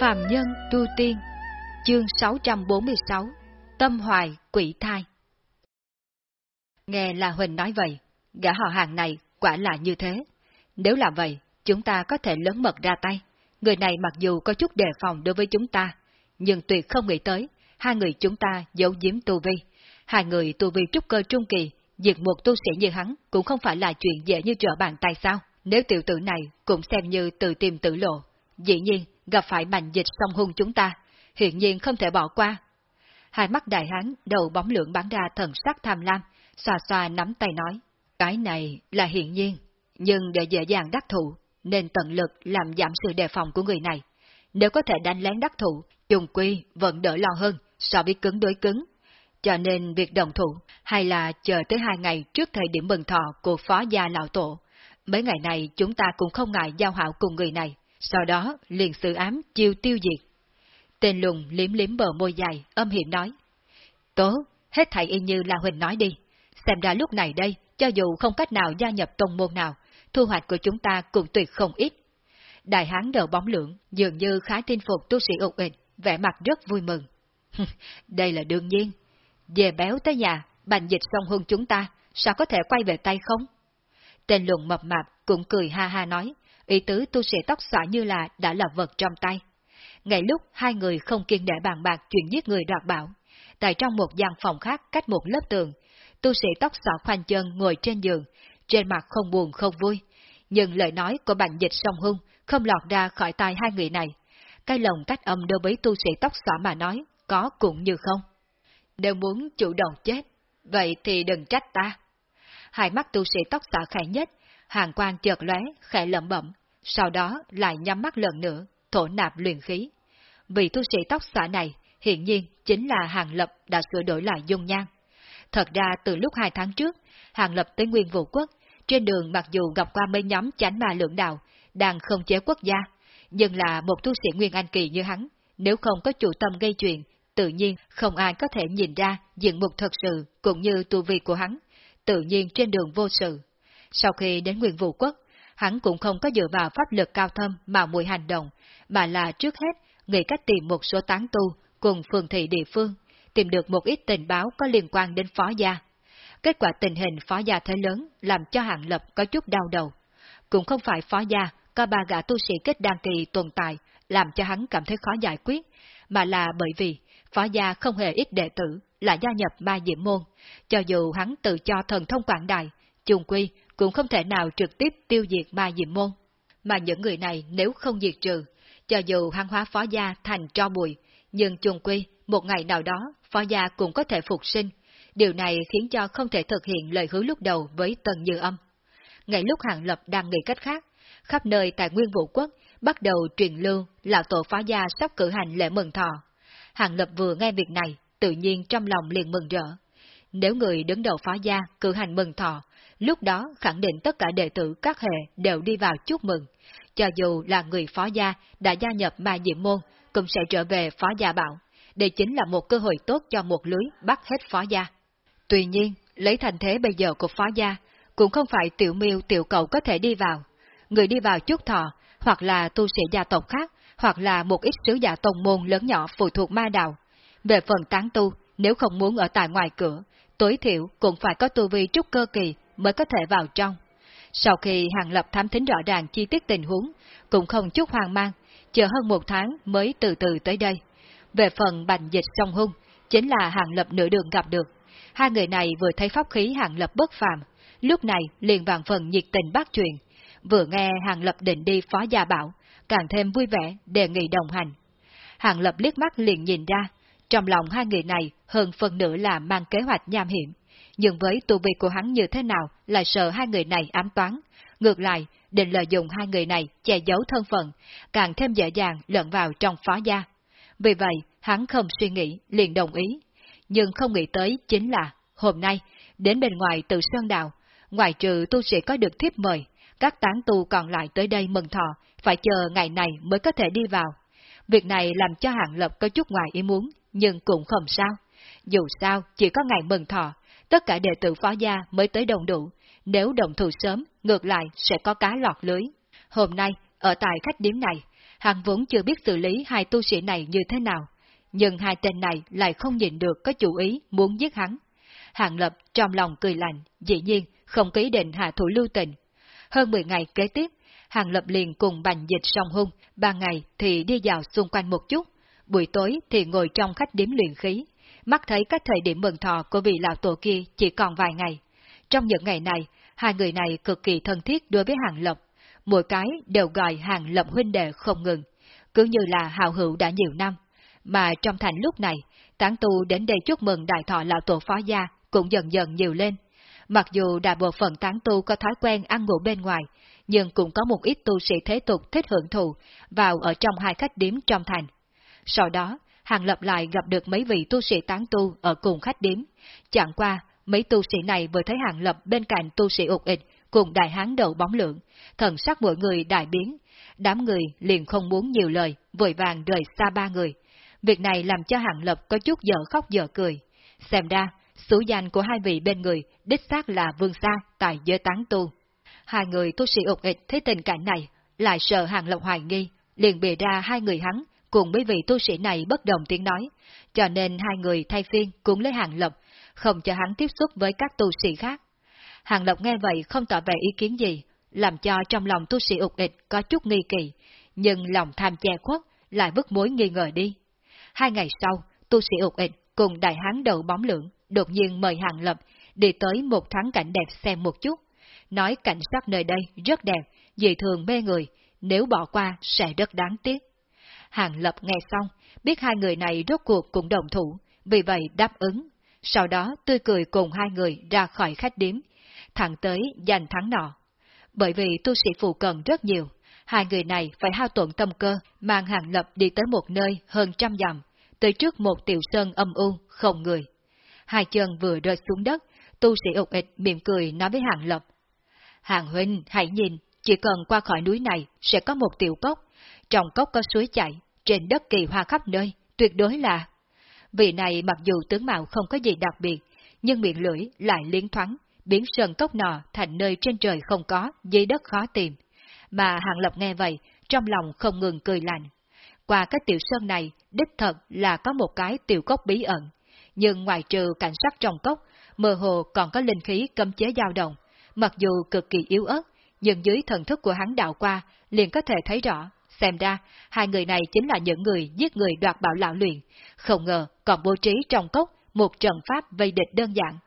Phạm Nhân Tu Tiên Chương 646 Tâm Hoài Quỷ Thai Nghe là Huỳnh nói vậy, gã họ hàng này quả là như thế. Nếu là vậy, chúng ta có thể lớn mật ra tay. Người này mặc dù có chút đề phòng đối với chúng ta, nhưng tuyệt không nghĩ tới, hai người chúng ta giấu giếm tu vi. Hai người tu vi trúc cơ trung kỳ, diệt một tu sĩ như hắn cũng không phải là chuyện dễ như trở bàn tay sao. Nếu tiểu tử này cũng xem như tự tìm tự lộ, dĩ nhiên gặp phải mạnh dịch song hung chúng ta, hiện nhiên không thể bỏ qua. Hai mắt đại hán đầu bóng lượng bắn ra thần sắc tham lam, xoa xoa nắm tay nói, cái này là hiện nhiên, nhưng để dễ dàng đắc thủ, nên tận lực làm giảm sự đề phòng của người này. Nếu có thể đánh lén đắc thủ, dùng quy vẫn đỡ lo hơn so với cứng đối cứng. Cho nên việc đồng thủ hay là chờ tới hai ngày trước thời điểm mừng thọ của phó gia lão tổ. Mấy ngày này chúng ta cũng không ngại giao hảo cùng người này, sau đó liền sự ám chiêu tiêu diệt. Tên lùng liếm liếm bờ môi dài, âm hiểm nói. Tốt, hết thảy y như là Huỳnh nói đi. Xem ra lúc này đây, cho dù không cách nào gia nhập tông môn nào, thu hoạch của chúng ta cũng tuyệt không ít. Đại hán đầu bóng lưỡng dường như khá tin phục tu sĩ ục ịch, vẻ mặt rất vui mừng. Đây là đương nhiên. Về béo tới nhà, bành dịch song hương chúng ta, sao có thể quay về tay không? Tên lùng mập mạp cũng cười ha ha nói, ý tứ tu sĩ tóc xõa như là đã là vật trong tay. Ngay lúc hai người không kiên để bàn bạc chuyện giết người đoạt bảo, tại trong một gian phòng khác cách một lớp tường, tu sĩ tóc xõa khoanh chân ngồi trên giường, trên mặt không buồn không vui. Nhưng lời nói của bành dịch song hung không lọt ra khỏi tai hai người này. Cái lòng cách âm đối với tu sĩ tóc xõa mà nói, có cũng như không. Nếu muốn chủ động chết, vậy thì đừng trách ta. Hai mắt tu sĩ tóc xõa khẽ nhất, hàng quang chợt lóe, khẽ lẩm bẩm, sau đó lại nhắm mắt lần nữa, thổ nạp luyện khí. Vị tu sĩ tóc xả này, hiện nhiên chính là Hàng Lập đã sửa đổi lại dung nhan. Thật ra từ lúc hai tháng trước, Hàng Lập tới Nguyên Vũ Quốc, trên đường mặc dù gặp qua mấy nhóm chánh ma lượng đạo, đang không chế quốc gia, nhưng là một tu sĩ Nguyên Anh Kỳ như hắn, nếu không có chủ tâm gây chuyện, tự nhiên không ai có thể nhìn ra diện mục thật sự cũng như tu vi của hắn, tự nhiên trên đường vô sự. Sau khi đến Nguyên Vũ Quốc, hắn cũng không có dựa vào pháp lực cao thâm mà mùi hành động, mà là trước hết nghĩ cách tìm một số tán tu cùng phường thị địa phương, tìm được một ít tình báo có liên quan đến phó gia. Kết quả tình hình phó gia thế lớn làm cho hạng lập có chút đau đầu. Cũng không phải phó gia có ba gã tu sĩ kết đan kỳ tồn tại làm cho hắn cảm thấy khó giải quyết, mà là bởi vì phó gia không hề ít đệ tử là gia nhập ba diễm môn, cho dù hắn tự cho thần thông quảng đại, chung quy cũng không thể nào trực tiếp tiêu diệt ma diệm môn. Mà những người này nếu không diệt trừ, cho dù hăng hóa phó gia thành cho bụi, nhưng chung quy, một ngày nào đó, phó gia cũng có thể phục sinh. Điều này khiến cho không thể thực hiện lời hứa lúc đầu với Tần Như Âm. Ngay lúc Hàng Lập đang nghĩ cách khác, khắp nơi tại Nguyên Vũ Quốc bắt đầu truyền lưu là tổ phó gia sắp cử hành lễ mừng thọ. Hàng Lập vừa nghe việc này, tự nhiên trong lòng liền mừng rỡ. Nếu người đứng đầu phó gia cử hành mừng thọ, lúc đó khẳng định tất cả đệ tử các hệ đều đi vào chúc mừng. Cho dù là người phó gia đã gia nhập ma diệm môn, cũng sẽ trở về phó gia bảo. Đây chính là một cơ hội tốt cho một lưới bắt hết phó gia. Tuy nhiên, lấy thành thế bây giờ của phó gia, cũng không phải tiểu miêu tiểu cầu có thể đi vào. Người đi vào chút thọ, hoặc là tu sĩ gia tộc khác, hoặc là một ít sứ giả tông môn lớn nhỏ phụ thuộc ma đạo. Về phần tán tu, nếu không muốn ở tại ngoài cửa, tối thiểu cũng phải có tu vi trúc cơ kỳ mới có thể vào trong. Sau khi Hàng Lập thám thính rõ ràng chi tiết tình huống, cũng không chút hoang mang, chờ hơn một tháng mới từ từ tới đây. Về phần bành dịch song hung, chính là Hàng Lập nửa đường gặp được. Hai người này vừa thấy pháp khí Hàng Lập bất phàm, lúc này liền vàng phần nhiệt tình bác chuyện. Vừa nghe Hàng Lập định đi phó gia bảo, càng thêm vui vẻ đề nghị đồng hành. Hàng Lập liếc mắt liền nhìn ra, trong lòng hai người này hơn phần nửa là mang kế hoạch nham hiểm, nhưng với tu vi của hắn như thế nào lại sợ hai người này ám toán. Ngược lại, định lợi dụng hai người này che giấu thân phận, càng thêm dễ dàng lẫn vào trong phó gia. Vì vậy, hắn không suy nghĩ, liền đồng ý. Nhưng không nghĩ tới chính là, hôm nay, đến bên ngoài từ Sơn Đào, ngoài trừ tu sĩ có được thiếp mời, các tán tu còn lại tới đây mừng thọ, phải chờ ngày này mới có thể đi vào. Việc này làm cho Hạng Lập có chút ngoài ý muốn, nhưng cũng không sao. Dù sao, chỉ có ngày mừng thọ, tất cả đệ tử phó gia mới tới đồng đủ, nếu đồng thủ sớm, ngược lại sẽ có cá lọt lưới. Hôm nay, ở tại khách điếm này, hàng vốn chưa biết xử lý hai tu sĩ này như thế nào, nhưng hai tên này lại không nhìn được có chủ ý muốn giết hắn. Hàng Lập trong lòng cười lạnh, dĩ nhiên không ký định hạ thủ lưu tình. Hơn 10 ngày kế tiếp, Hàng Lập liền cùng bành dịch song hung, ba ngày thì đi dạo xung quanh một chút, buổi tối thì ngồi trong khách điếm luyện khí, mắt thấy các thời điểm mừng thọ của vị lão tổ kia chỉ còn vài ngày. Trong những ngày này, hai người này cực kỳ thân thiết đối với Hàng lộc, mỗi cái đều gọi Hàng lộc huynh đệ không ngừng, cứ như là hào hữu đã nhiều năm. Mà trong thành lúc này, tán tu đến đây chúc mừng đại thọ lão tổ phó gia cũng dần dần nhiều lên. Mặc dù đại bộ phận tán tu có thói quen ăn ngủ bên ngoài, nhưng cũng có một ít tu sĩ thế tục thích hưởng thụ vào ở trong hai khách điếm trong thành. Sau đó, Hàng Lập lại gặp được mấy vị tu sĩ tán tu ở cùng khách điếm. Chẳng qua, mấy tu sĩ này vừa thấy Hàng Lập bên cạnh tu sĩ ục ịch cùng đại hán đầu bóng lượng, thần sắc mỗi người đại biến. Đám người liền không muốn nhiều lời, vội vàng rời xa ba người. Việc này làm cho Hàng Lập có chút dở khóc dở cười. Xem ra, số danh của hai vị bên người đích xác là vương xa tại giới tán tu. Hai người tu sĩ ục ịch thấy tình cảnh này, lại sợ Hàng Lập hoài nghi, liền bề ra hai người hắn cùng với vị tu sĩ này bất đồng tiếng nói, cho nên hai người thay phiên cũng lấy Hàng Lập, không cho hắn tiếp xúc với các tu sĩ khác. Hàng Lập nghe vậy không tỏ vẻ ý kiến gì, làm cho trong lòng tu sĩ ục địch có chút nghi kỳ, nhưng lòng tham che khuất lại vứt mối nghi ngờ đi. Hai ngày sau, tu sĩ ục địch cùng đại hán đầu bóng lượng đột nhiên mời Hàng Lập đi tới một thắng cảnh đẹp xem một chút, nói cảnh sắc nơi đây rất đẹp, dị thường mê người, nếu bỏ qua sẽ rất đáng tiếc. Hàng Lập nghe xong, biết hai người này rốt cuộc cũng đồng thủ, vì vậy đáp ứng. Sau đó tươi cười cùng hai người ra khỏi khách điếm, thẳng tới giành thắng nọ. Bởi vì tu sĩ phụ cần rất nhiều, hai người này phải hao tổn tâm cơ, mang Hàng Lập đi tới một nơi hơn trăm dặm, tới trước một tiểu sơn âm u, không người. Hai chân vừa rơi xuống đất, tu sĩ ục ịch mỉm cười nói với Hàng Lập. Hàng huynh, hãy nhìn, chỉ cần qua khỏi núi này sẽ có một tiểu cốc, trong cốc có suối chảy, trên đất kỳ hoa khắp nơi, tuyệt đối là... Vị này mặc dù tướng mạo không có gì đặc biệt, nhưng miệng lưỡi lại liên thoáng, biến sơn cốc nọ thành nơi trên trời không có, dưới đất khó tìm. Mà Hàng Lập nghe vậy, trong lòng không ngừng cười lạnh. Qua cái tiểu sơn này, đích thật là có một cái tiểu cốc bí ẩn. Nhưng ngoài trừ cảnh sát trong cốc, mơ hồ còn có linh khí cấm chế dao động. Mặc dù cực kỳ yếu ớt, nhưng dưới thần thức của hắn đạo qua, liền có thể thấy rõ Xem ra, hai người này chính là những người giết người đoạt bảo lão luyện, không ngờ còn bố trí trong cốc một trận pháp vây địch đơn giản.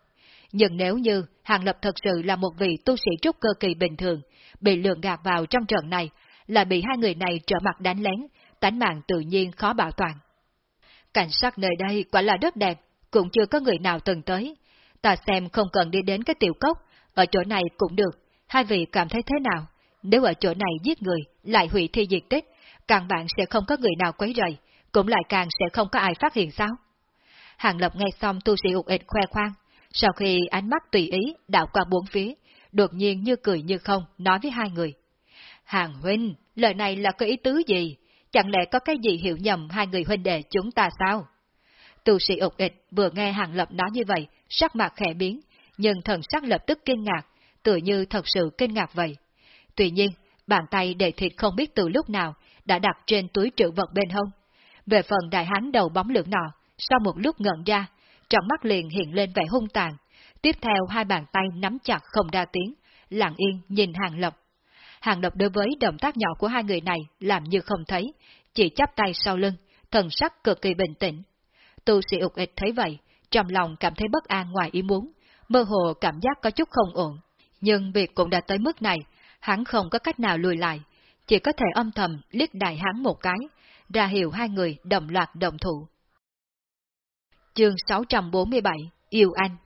Nhưng nếu như Hàng Lập thật sự là một vị tu sĩ trúc cơ kỳ bình thường, bị lường gạt vào trong trận này, là bị hai người này trở mặt đánh lén, tánh mạng tự nhiên khó bảo toàn. Cảnh sát nơi đây quả là rất đẹp, cũng chưa có người nào từng tới. Ta xem không cần đi đến cái tiểu cốc, ở chỗ này cũng được, hai vị cảm thấy thế nào? Nếu ở chỗ này giết người, lại hủy thi diệt tích, càng bạn sẽ không có người nào quấy rầy, cũng lại càng sẽ không có ai phát hiện sao? Hàng Lập nghe xong tu sĩ ụt ịch khoe khoang, sau khi ánh mắt tùy ý đảo qua bốn phía, đột nhiên như cười như không, nói với hai người. Hàng huynh, lời này là có ý tứ gì? Chẳng lẽ có cái gì hiểu nhầm hai người huynh đệ chúng ta sao? Tu sĩ ụt ịch vừa nghe Hàng Lập nói như vậy, sắc mặt khẽ biến, nhưng thần sắc lập tức kinh ngạc, tựa như thật sự kinh ngạc vậy. Tuy nhiên, bàn tay đầy thịt không biết từ lúc nào đã đặt trên túi trữ vật bên hông. Về phần đại hán đầu bóng lượng nọ, sau một lúc ngẩn ra, trong mắt liền hiện lên vẻ hung tàn. Tiếp theo hai bàn tay nắm chặt không ra tiếng, lặng yên nhìn Hàng Lập. Hàng Lập đối với động tác nhỏ của hai người này làm như không thấy, chỉ chắp tay sau lưng, thần sắc cực kỳ bình tĩnh. Tu sĩ ục ịch thấy vậy, trong lòng cảm thấy bất an ngoài ý muốn, mơ hồ cảm giác có chút không ổn. Nhưng việc cũng đã tới mức này, hắn không có cách nào lùi lại, chỉ có thể âm thầm liếc đại hắn một cái, ra hiệu hai người đồng loạt đồng thủ. Chương 647 Yêu Anh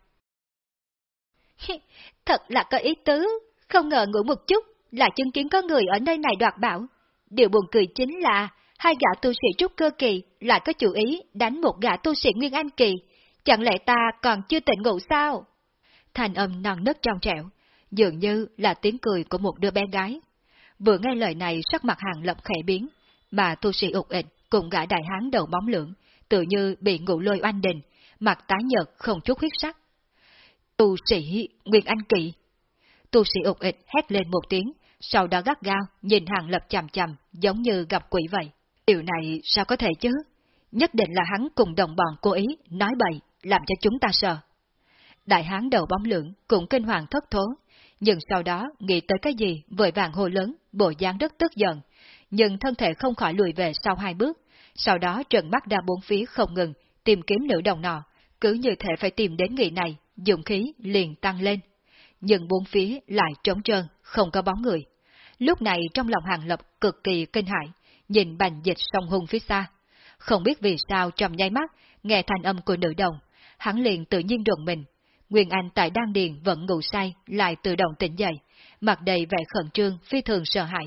Thật là có ý tứ, không ngờ ngủ một chút là chứng kiến có người ở nơi này đoạt bảo. Điều buồn cười chính là hai gã tu sĩ trúc cơ kỳ lại có chủ ý đánh một gã tu sĩ nguyên anh kỳ, chẳng lẽ ta còn chưa tỉnh ngủ sao? Thành âm non nớt trong trẻo, dường như là tiếng cười của một đứa bé gái. Vừa nghe lời này sắc mặt hàng lập khẽ biến, mà tu sĩ ục ịch cùng gã đại hán đầu bóng lưỡng, tự như bị ngủ lôi oanh đình, mặt tái nhợt không chút huyết sắc. Tu sĩ Nguyên Anh Kỵ Tu sĩ ục ịch hét lên một tiếng, sau đó gắt gao, nhìn hàng lập chằm chằm, giống như gặp quỷ vậy. Điều này sao có thể chứ? Nhất định là hắn cùng đồng bọn cố ý, nói bậy, làm cho chúng ta sợ. Đại hán đầu bóng lưỡng cũng kinh hoàng thất thố, nhưng sau đó nghĩ tới cái gì vội vàng hô lớn, bộ dáng rất tức giận, nhưng thân thể không khỏi lùi về sau hai bước, sau đó trận mắt ra bốn phía không ngừng, tìm kiếm nữ đồng nọ, cứ như thể phải tìm đến người này, dụng khí liền tăng lên. Nhưng bốn phía lại trống trơn, không có bóng người. Lúc này trong lòng hàng lập cực kỳ kinh hãi, nhìn bành dịch sông hung phía xa. Không biết vì sao trong nháy mắt, nghe thanh âm của nữ đồng, hắn liền tự nhiên đồn mình. Nguyên Anh tại Đan Điền vẫn ngủ say, lại tự động tỉnh dậy, mặt đầy vẻ khẩn trương, phi thường sợ hãi.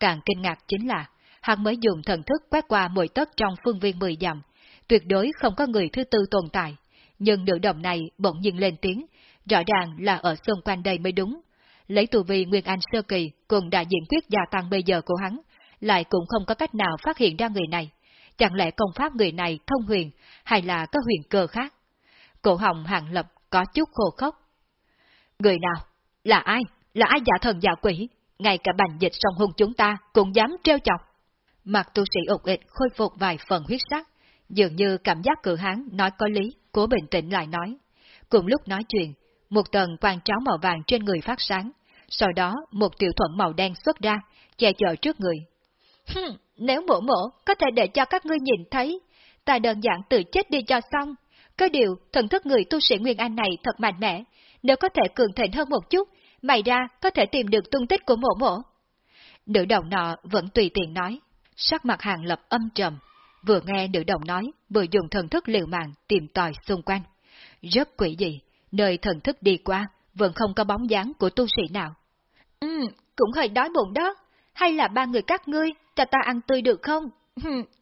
Càng kinh ngạc chính là, hắn mới dùng thần thức quét qua mỗi tấc trong phương viên mười dặm, tuyệt đối không có người thứ tư tồn tại. Nhưng nữ đồng này bỗng nhiên lên tiếng, rõ ràng là ở xung quanh đây mới đúng. Lấy tù vi Nguyên Anh Sơ Kỳ cùng đại diện quyết gia tăng bây giờ của hắn, lại cũng không có cách nào phát hiện ra người này. Chẳng lẽ công pháp người này thông huyền, hay là có huyền cơ khác? Cổ hồng hạng lập có chút khô khốc. Người nào? Là ai? Là ai giả thần giả quỷ? Ngay cả bành dịch sông hung chúng ta cũng dám treo chọc. Mặt tu sĩ ục ịch khôi phục vài phần huyết sắc, dường như cảm giác cử hán nói có lý, cố bình tĩnh lại nói. Cùng lúc nói chuyện, một tầng quang cháo màu vàng trên người phát sáng, sau đó một tiểu thuận màu đen xuất ra, che chở trước người. Hừm, nếu mổ mổ có thể để cho các ngươi nhìn thấy, ta đơn giản tự chết đi cho xong. Có điều, thần thức người tu sĩ Nguyên Anh này thật mạnh mẽ, nếu có thể cường thịnh hơn một chút, mày ra có thể tìm được tung tích của mộ mộ. Nữ đồng nọ vẫn tùy tiện nói, sắc mặt hàng lập âm trầm, vừa nghe nữ đồng nói, vừa dùng thần thức liều mạng tìm tòi xung quanh. Rất quỷ dị, nơi thần thức đi qua, vẫn không có bóng dáng của tu sĩ nào. Ừ, cũng hơi đói bụng đó, hay là ba người các ngươi, cho ta ăn tươi được không?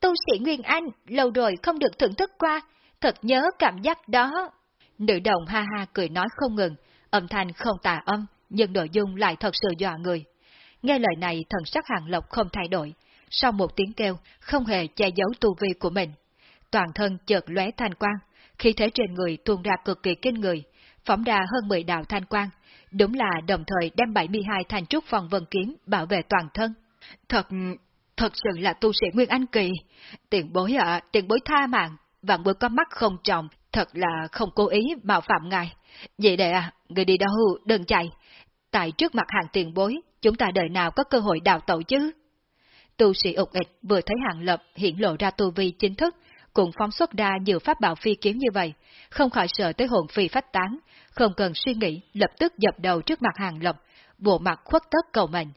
tu sĩ Nguyên Anh, lâu rồi không được thưởng thức qua, thật nhớ cảm giác đó. Nữ đồng ha ha cười nói không ngừng, âm thanh không tà âm, nhưng nội dung lại thật sự dọa người. Nghe lời này thần sắc hàng lộc không thay đổi, sau một tiếng kêu, không hề che giấu tu vi của mình. Toàn thân chợt lóe thanh quang, khí thế trên người tuôn ra cực kỳ kinh người, phóng ra hơn 10 đạo thanh quang, đúng là đồng thời đem 72 thanh trúc phòng vân kiếm bảo vệ toàn thân. Thật, thật sự là tu sĩ Nguyên Anh Kỳ. Tiền bối ạ, tiền bối tha mạng, vạn bối có mắt không trọng, thật là không cố ý mạo phạm ngài. Vậy đệ à, người đi đâu, đừng chạy. Tại trước mặt hàng tiền bối, chúng ta đời nào có cơ hội đào tẩu chứ? Tu sĩ ục ịch vừa thấy hàng lập hiện lộ ra tu vi chính thức, cũng phóng xuất ra nhiều pháp bảo phi kiếm như vậy, không khỏi sợ tới hồn phi phách tán, không cần suy nghĩ, lập tức dập đầu trước mặt hàng lập, bộ mặt khuất tất cầu mệnh.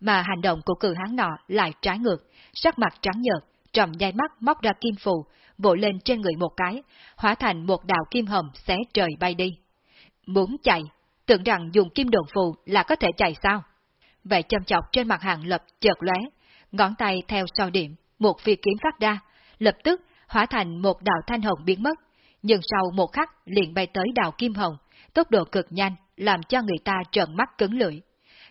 Mà hành động của cử hán nọ lại trái ngược, sắc mặt trắng nhợt, trầm dây mắt móc ra kim phù, vỗ lên trên người một cái, hóa thành một đạo kim hồng xé trời bay đi. Muốn chạy, tưởng rằng dùng kim đồn phù là có thể chạy sao? Vậy châm chọc trên mặt hàng lập chợt lóe, ngón tay theo sau điểm, một phi kiếm phát ra, lập tức hóa thành một đạo thanh hồng biến mất, nhưng sau một khắc liền bay tới đạo kim hồng, tốc độ cực nhanh, làm cho người ta trợn mắt cứng lưỡi.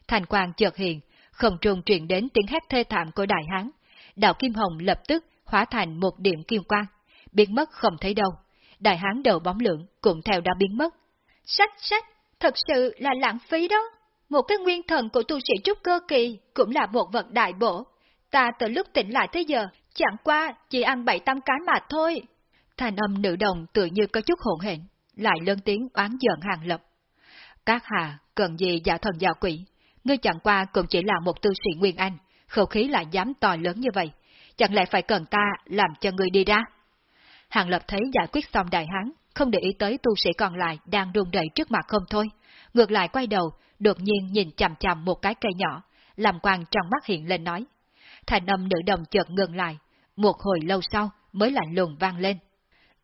Thành quang chợt hiện, không trung truyền đến tiếng hét thê thảm của đại hán. Đạo kim hồng lập tức hóa thành một điểm kim quang, biến mất không thấy đâu. Đại hán đầu bóng lượng cũng theo đã biến mất. Sách sách, thật sự là lãng phí đó. Một cái nguyên thần của tu sĩ trúc cơ kỳ cũng là một vật đại bổ. Ta từ lúc tỉnh lại tới giờ, chẳng qua chỉ ăn bảy tám cái mà thôi. Thành âm nữ đồng tự như có chút hỗn hển, lại lớn tiếng oán giận hàng lập. Các hà, cần gì giả thần giả quỷ, ngươi chẳng qua cũng chỉ là một tư sĩ Nguyên Anh, khẩu khí lại dám to lớn như vậy, chẳng lẽ phải cần ta làm cho ngươi đi ra? Hàng lập thấy giải quyết xong đại hán, không để ý tới tu sĩ còn lại đang đùn đẩy trước mặt không thôi, ngược lại quay đầu, đột nhiên nhìn chằm chằm một cái cây nhỏ, làm quang trong mắt hiện lên nói. Thành âm nữ đồng chợt ngừng lại, một hồi lâu sau mới lạnh lùng vang lên.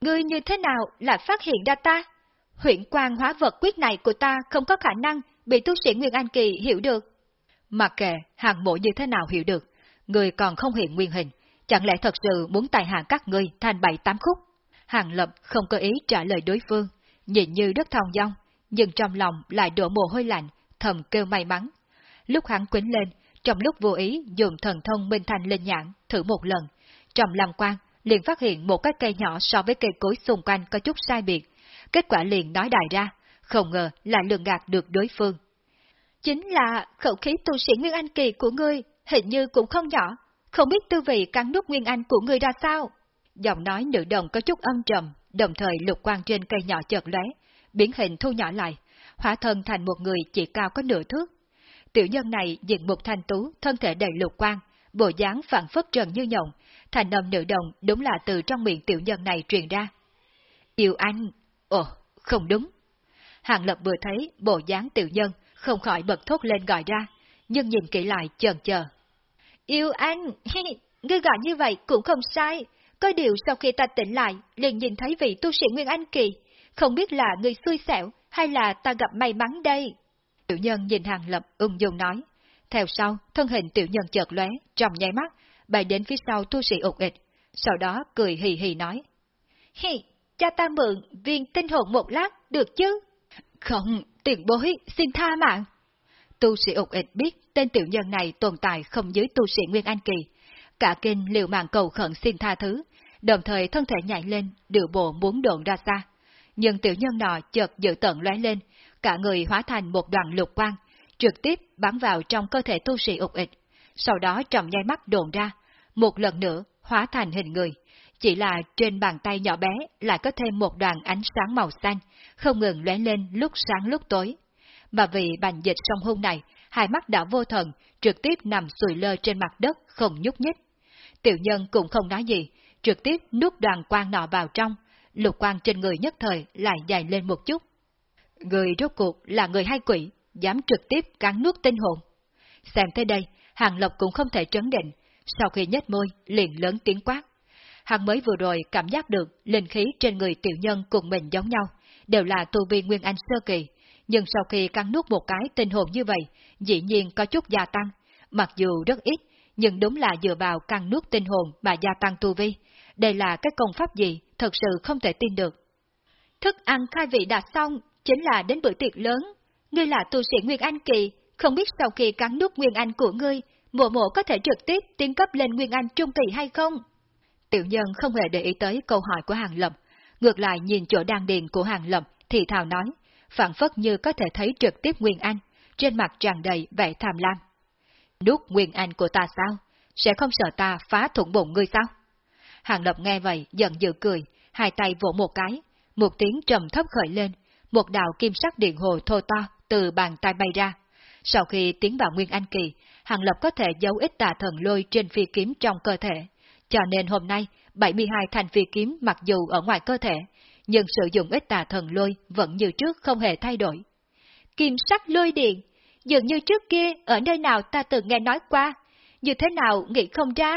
Ngươi như thế nào lại phát hiện ra ta? Huyện quan hóa vật quyết này của ta không có khả năng bị tu sĩ Nguyên Anh Kỳ hiểu được. Mặc kệ hàng mộ như thế nào hiểu được, người còn không hiện nguyên hình, chẳng lẽ thật sự muốn tài hạ các ngươi thành bảy tám khúc? Hàng lập không có ý trả lời đối phương, nhìn như rất thong dong, nhưng trong lòng lại đổ mồ hôi lạnh, thầm kêu may mắn. Lúc hắn quýnh lên, trong lúc vô ý dùng thần thông minh thành lên nhãn, thử một lần, trong làm quan liền phát hiện một cái cây nhỏ so với cây cối xung quanh có chút sai biệt. Kết quả liền nói đại ra, không ngờ là lường gạt được đối phương. Chính là khẩu khí tu sĩ Nguyên Anh Kỳ của ngươi, hình như cũng không nhỏ, không biết tư vị cắn nút Nguyên Anh của ngươi ra sao. Giọng nói nữ đồng có chút âm trầm, đồng thời lục quang trên cây nhỏ chợt lóe, biến hình thu nhỏ lại, hóa thân thành một người chỉ cao có nửa thước. Tiểu nhân này diện một thanh tú, thân thể đầy lục quang, bộ dáng phản phất trần như nhộng, thành âm nữ đồng đúng là từ trong miệng tiểu nhân này truyền ra. Yêu anh, ồ, không đúng. Hàng Lập vừa thấy bộ dáng tiểu nhân, không khỏi bật thốt lên gọi ra, nhưng nhìn kỹ lại chần chờ. Yêu anh, ngươi gọi như vậy cũng không sai, có điều sau khi ta tỉnh lại, liền nhìn thấy vị tu sĩ Nguyên Anh Kỳ, không biết là người xui xẻo hay là ta gặp may mắn đây. Tiểu nhân nhìn Hàng Lập ung dung nói. Theo sau, thân hình tiểu nhân chợt lóe, trong nháy mắt, bay đến phía sau tu sĩ ục ịch, sau đó cười hì hì nói. Hi, cha ta mượn viên tinh hồn một lát, được chứ? Không, tiền bối, xin tha mạng. Tu sĩ ục ịch biết tên tiểu nhân này tồn tại không dưới tu sĩ Nguyên Anh Kỳ. Cả kinh liều mạng cầu khẩn xin tha thứ, đồng thời thân thể nhảy lên, điều bộ muốn độn ra xa. Nhưng tiểu nhân nọ chợt dự tận lóe lên, cả người hóa thành một đoàn lục quang, trực tiếp bắn vào trong cơ thể tu sĩ ục ịch, sau đó trong nháy mắt đồn ra, một lần nữa hóa thành hình người. Chỉ là trên bàn tay nhỏ bé lại có thêm một đoàn ánh sáng màu xanh, không ngừng lóe lên lúc sáng lúc tối. Mà vì bành dịch song hung này, hai mắt đã vô thần, trực tiếp nằm sùi lơ trên mặt đất, không nhúc nhích. Tiểu nhân cũng không nói gì, trực tiếp nuốt đoàn quang nọ vào trong, lục quang trên người nhất thời lại dài lên một chút. Người rốt cuộc là người hay quỷ, dám trực tiếp cắn nuốt tinh hồn. Xem tới đây, Hàng Lộc cũng không thể trấn định, sau khi nhếch môi, liền lớn tiếng quát. Hàng mới vừa rồi cảm giác được linh khí trên người tiểu nhân cùng mình giống nhau, đều là tu vi Nguyên Anh sơ kỳ, nhưng sau khi cắn nuốt một cái tinh hồn như vậy, dĩ nhiên có chút gia tăng, mặc dù rất ít, nhưng đúng là dựa vào cắn nuốt tinh hồn mà gia tăng tu vi. Đây là cái công pháp gì, thật sự không thể tin được. Thức ăn khai vị đã xong, chính là đến bữa tiệc lớn. Ngươi là tu sĩ Nguyên Anh Kỳ, không biết sau khi cắn nuốt Nguyên Anh của ngươi, mộ mộ có thể trực tiếp tiến cấp lên Nguyên Anh Trung Kỳ hay không? Tiểu nhân không hề để ý tới câu hỏi của Hàng Lập, ngược lại nhìn chỗ đan điền của Hàng Lập thì thào nói, phản phất như có thể thấy trực tiếp Nguyên Anh, trên mặt tràn đầy vẻ tham lam. Nuốt Nguyên Anh của ta sao? Sẽ không sợ ta phá thủng bụng ngươi sao? Hàng Lập nghe vậy giận dữ cười, hai tay vỗ một cái, một tiếng trầm thấp khởi lên, một đạo kim sắc điện hồ thô to từ bàn tay bay ra. Sau khi tiến vào Nguyên Anh Kỳ, Hàng Lập có thể giấu ít tà thần lôi trên phi kiếm trong cơ thể, cho nên hôm nay 72 thanh phi kiếm mặc dù ở ngoài cơ thể, nhưng sử dụng ít tà thần lôi vẫn như trước không hề thay đổi. Kim sắc lôi điện, dường như trước kia ở nơi nào ta từng nghe nói qua, như thế nào nghĩ không ra.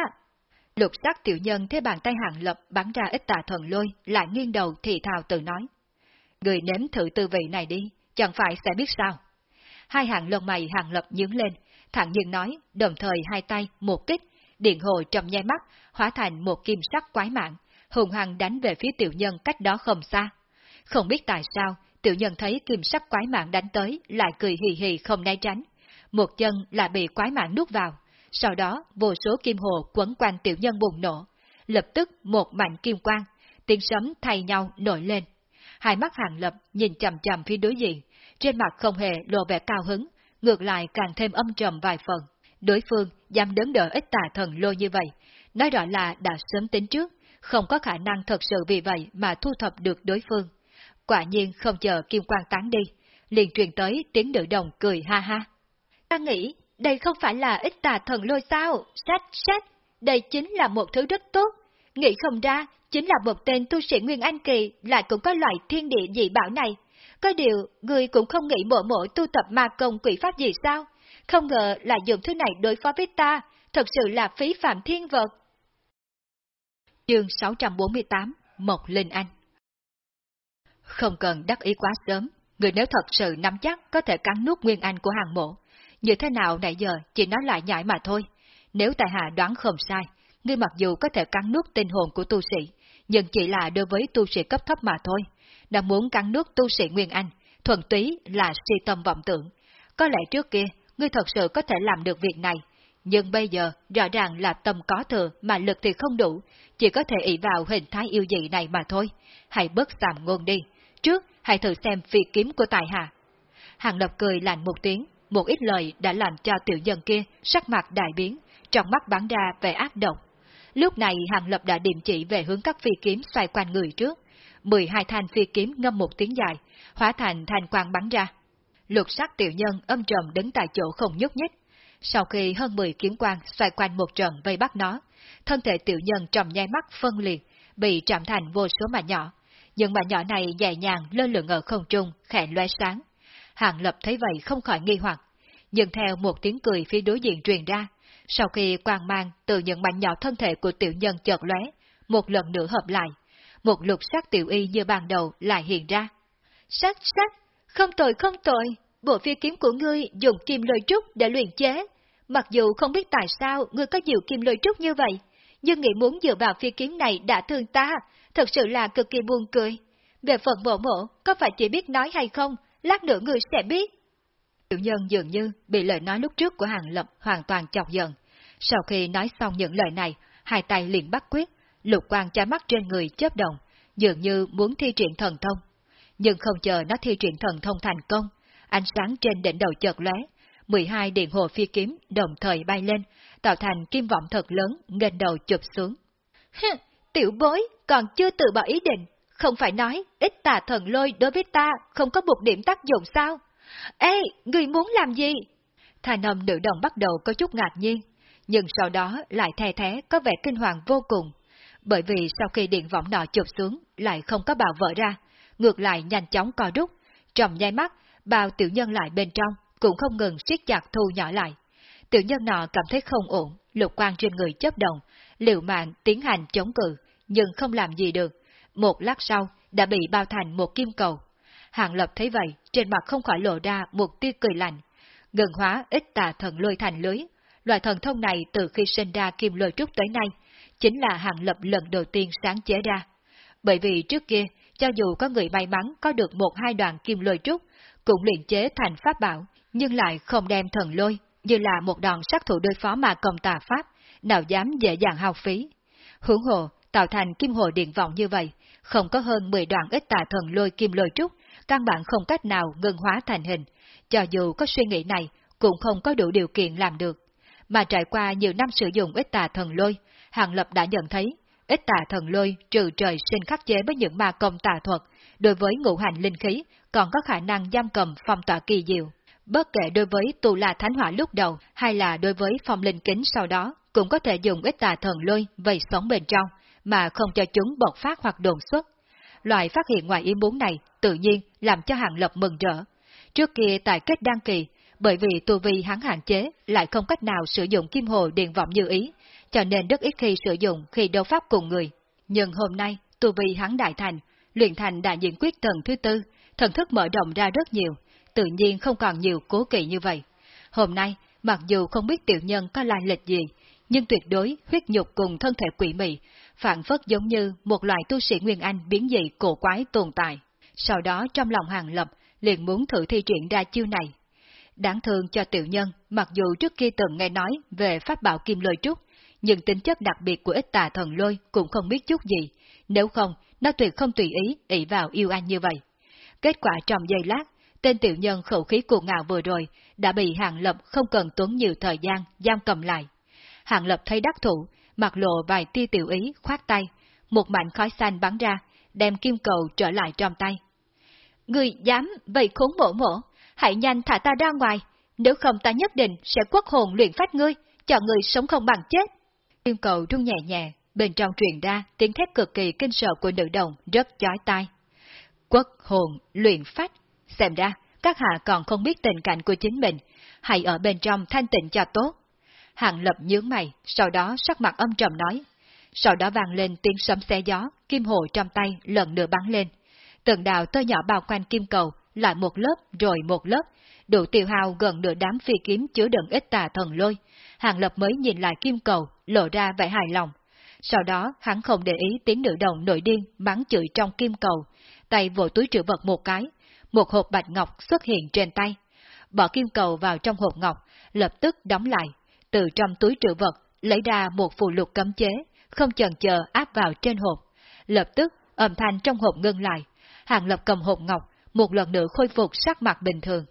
Lục sắc tiểu nhân thấy bàn tay hàng lập bắn ra ít tà thần lôi, lại nghiêng đầu thì thào tự nói. Người nếm thử tư vị này đi, chẳng phải sẽ biết sao. Hai hàng lông mày hàng lập nhướng lên, thẳng nhiên nói, đồng thời hai tay, một kích, điện hồi trong nháy mắt, hóa thành một kim sắc quái mạng, hùng hăng đánh về phía tiểu nhân cách đó không xa. Không biết tại sao, tiểu nhân thấy kim sắc quái mạng đánh tới, lại cười hì hì không né tránh. Một chân lại bị quái mạng nuốt vào, sau đó vô số kim hồ quấn quanh tiểu nhân bùng nổ. Lập tức một mạnh kim quang, tiếng sấm thay nhau nổi lên. Hai mắt hàng lập nhìn chầm chầm phía đối diện, trên mặt không hề lộ vẻ cao hứng, ngược lại càng thêm âm trầm vài phần. Đối phương dám đớn đỡ ít tà thần lôi như vậy, nói rõ là đã sớm tính trước, không có khả năng thật sự vì vậy mà thu thập được đối phương. Quả nhiên không chờ kim quang tán đi, liền truyền tới tiếng nữ đồng cười ha ha. Ta nghĩ, đây không phải là ít tà thần lôi sao, sách sách, đây chính là một thứ rất tốt. Nghĩ không ra, chính là một tên tu sĩ Nguyên Anh Kỳ lại cũng có loại thiên địa dị bảo này. Có điều, người cũng không nghĩ bộ mộ tu tập ma công quỷ pháp gì sao? Không ngờ là dùng thứ này đối phó với ta, thật sự là phí phạm thiên vật. Chương 648 Mộc Linh Anh Không cần đắc ý quá sớm, người nếu thật sự nắm chắc có thể cắn nuốt nguyên anh của hàng mộ. Như thế nào nãy giờ chỉ nói lại nhảy mà thôi. Nếu tài hạ đoán không sai, ngươi mặc dù có thể cắn nuốt tinh hồn của tu sĩ, nhưng chỉ là đối với tu sĩ cấp thấp mà thôi. đã muốn cắn nuốt tu sĩ Nguyên Anh, thuần túy là si tâm vọng tưởng. Có lẽ trước kia, ngươi thật sự có thể làm được việc này, nhưng bây giờ rõ ràng là tâm có thừa mà lực thì không đủ, chỉ có thể ỷ vào hình thái yêu dị này mà thôi. Hãy bớt giảm ngôn đi, trước hãy thử xem phi kiếm của tài hạ. Hàng Lập cười lạnh một tiếng, một ít lời đã làm cho tiểu nhân kia sắc mặt đại biến, trong mắt bắn ra vẻ ác độc. Lúc này Hàng Lập đã điểm chỉ về hướng các phi kiếm xoay quanh người trước. 12 thanh phi kiếm ngâm một tiếng dài, hóa thành thanh quang bắn ra. Lục sắc tiểu nhân âm trầm đứng tại chỗ không nhúc nhích. Sau khi hơn 10 kiếm quang xoay quanh một trận vây bắt nó, thân thể tiểu nhân trong nháy mắt phân liệt, bị chạm thành vô số mảnh nhỏ. Những mảnh nhỏ này nhẹ nhàng lơ lửng ở không trung, khẽ loe sáng. Hàng Lập thấy vậy không khỏi nghi hoặc, nhưng theo một tiếng cười phía đối diện truyền ra, sau khi quang mang từ những mảnh nhỏ thân thể của tiểu nhân chợt lóe, một lần nữa hợp lại, một lục sắc tiểu y như ban đầu lại hiện ra. Sắc sắc, không tội không tội, bộ phi kiếm của ngươi dùng kim lôi trúc để luyện chế. Mặc dù không biết tại sao ngươi có nhiều kim lôi trúc như vậy, nhưng nghĩ muốn dựa vào phi kiếm này đã thương ta, thật sự là cực kỳ buồn cười. Về phần mộ mộ, có phải chỉ biết nói hay không, lát nữa ngươi sẽ biết. Tiểu nhân dường như bị lời nói lúc trước của Hàng Lập hoàn toàn chọc giận. Sau khi nói xong những lời này, hai tay liền bắt quyết, lục quang trái mắt trên người chớp động, dường như muốn thi triển thần thông. Nhưng không chờ nó thi triển thần thông thành công, ánh sáng trên đỉnh đầu chợt lóe, 12 điện hồ phi kiếm đồng thời bay lên, tạo thành kim vọng thật lớn, nghênh đầu chụp xuống. tiểu bối, còn chưa tự bỏ ý định, không phải nói ít tà thần lôi đối với ta không có một điểm tác dụng sao? Ê, người muốn làm gì? Thanh âm nữ đồng bắt đầu có chút ngạc nhiên, nhưng sau đó lại thè thế có vẻ kinh hoàng vô cùng. Bởi vì sau khi điện võng nọ chụp xuống lại không có bào vỡ ra, ngược lại nhanh chóng co rút, trong nháy mắt, bào tiểu nhân lại bên trong, cũng không ngừng siết chặt thu nhỏ lại. Tiểu nhân nọ cảm thấy không ổn, lục quang trên người chấp động, liệu mạng tiến hành chống cự, nhưng không làm gì được. Một lát sau, đã bị bao thành một kim cầu. hạng Lập thấy vậy, trên mặt không khỏi lộ ra một tia cười lạnh. Gần hóa ít tà thần lôi thành lưới. Loại thần thông này từ khi sinh ra kim lôi trúc tới nay, chính là hạng Lập lần đầu tiên sáng chế ra. Bởi vì trước kia, cho dù có người may mắn có được một hai đoạn kim lôi trúc, cũng luyện chế thành pháp bảo, nhưng lại không đem thần lôi, như là một đòn sát thủ đối phó mà công tà pháp, nào dám dễ dàng hao phí. Hướng hồ, tạo thành kim hồ điện vọng như vậy, không có hơn 10 đoạn ít tà thần lôi kim lôi trúc, căn bản không cách nào ngừng hóa thành hình, cho dù có suy nghĩ này, cũng không có đủ điều kiện làm được. Mà trải qua nhiều năm sử dụng ít tà thần lôi, Hàng Lập đã nhận thấy, ít tà thần lôi trừ trời sinh khắc chế với những ma công tà thuật, đối với ngũ hành linh khí còn có khả năng giam cầm phong tỏa kỳ diệu. Bất kể đối với tù la thánh hỏa lúc đầu hay là đối với phong linh kính sau đó, cũng có thể dùng ít tà thần lôi vây sống bên trong, mà không cho chúng bộc phát hoặc đồn xuất. Loại phát hiện ngoài ý muốn này tự nhiên làm cho Hàng Lập mừng rỡ. Trước kia tại kết đăng kỳ, bởi vì tu vi hắn hạn chế lại không cách nào sử dụng kim hồ điện vọng như ý, cho nên rất ít khi sử dụng khi đấu pháp cùng người. Nhưng hôm nay, tu vi hắn đại thành, luyện thành đại diện quyết tầng thứ tư, thần thức mở rộng ra rất nhiều, tự nhiên không còn nhiều cố kỵ như vậy. Hôm nay, mặc dù không biết tiểu nhân có lai lịch gì, nhưng tuyệt đối huyết nhục cùng thân thể quỷ mị, phản phất giống như một loại tu sĩ Nguyên Anh biến dị cổ quái tồn tại. Sau đó trong lòng hàng lập, liền muốn thử thi triển ra chiêu này. Đáng thương cho tiểu nhân, mặc dù trước kia từng nghe nói về pháp bảo kim lôi trúc, nhưng tính chất đặc biệt của ít tà thần lôi cũng không biết chút gì, nếu không, nó tuyệt không tùy ý ỷ vào yêu anh như vậy. Kết quả trong giây lát, tên tiểu nhân khẩu khí cuồng ngạo vừa rồi đã bị Hàng Lập không cần tốn nhiều thời gian giam cầm lại. Hàng Lập thấy đắc thủ, mặc lộ vài tia tiểu ý khoát tay, một mảnh khói xanh bắn ra, đem kim cầu trở lại trong tay. Người dám vậy khốn mổ mổ, hãy nhanh thả ta ra ngoài, nếu không ta nhất định sẽ quốc hồn luyện phát ngươi, cho người sống không bằng chết. Kim cầu rung nhẹ nhẹ, bên trong truyền ra tiếng thét cực kỳ kinh sợ của nữ đồng rất chói tai. Quốc hồn luyện phách, xem ra các hạ còn không biết tình cảnh của chính mình, hãy ở bên trong thanh tịnh cho tốt. Hàng lập nhướng mày, sau đó sắc mặt âm trầm nói. Sau đó vang lên tiếng sấm xé gió, kim hồ trong tay lần nữa bắn lên. Từng đạo tơ nhỏ bao quanh kim cầu, lại một lớp rồi một lớp, đủ tiêu hao gần nửa đám phi kiếm chứa đựng ít tà thần lôi. Hàng lập mới nhìn lại kim cầu, lộ ra vẻ hài lòng. Sau đó hắn không để ý tiếng nữ đồng nội điên bắn chửi trong kim cầu, tay vội túi trữ vật một cái, một hộp bạch ngọc xuất hiện trên tay. Bỏ kim cầu vào trong hộp ngọc, lập tức đóng lại, từ trong túi trữ vật lấy ra một phù lục cấm chế, không chần chờ áp vào trên hộp. Lập tức, âm thanh trong hộp ngưng lại, Hàng Lập cầm hộp ngọc, một lần nữa khôi phục sắc mặt bình thường.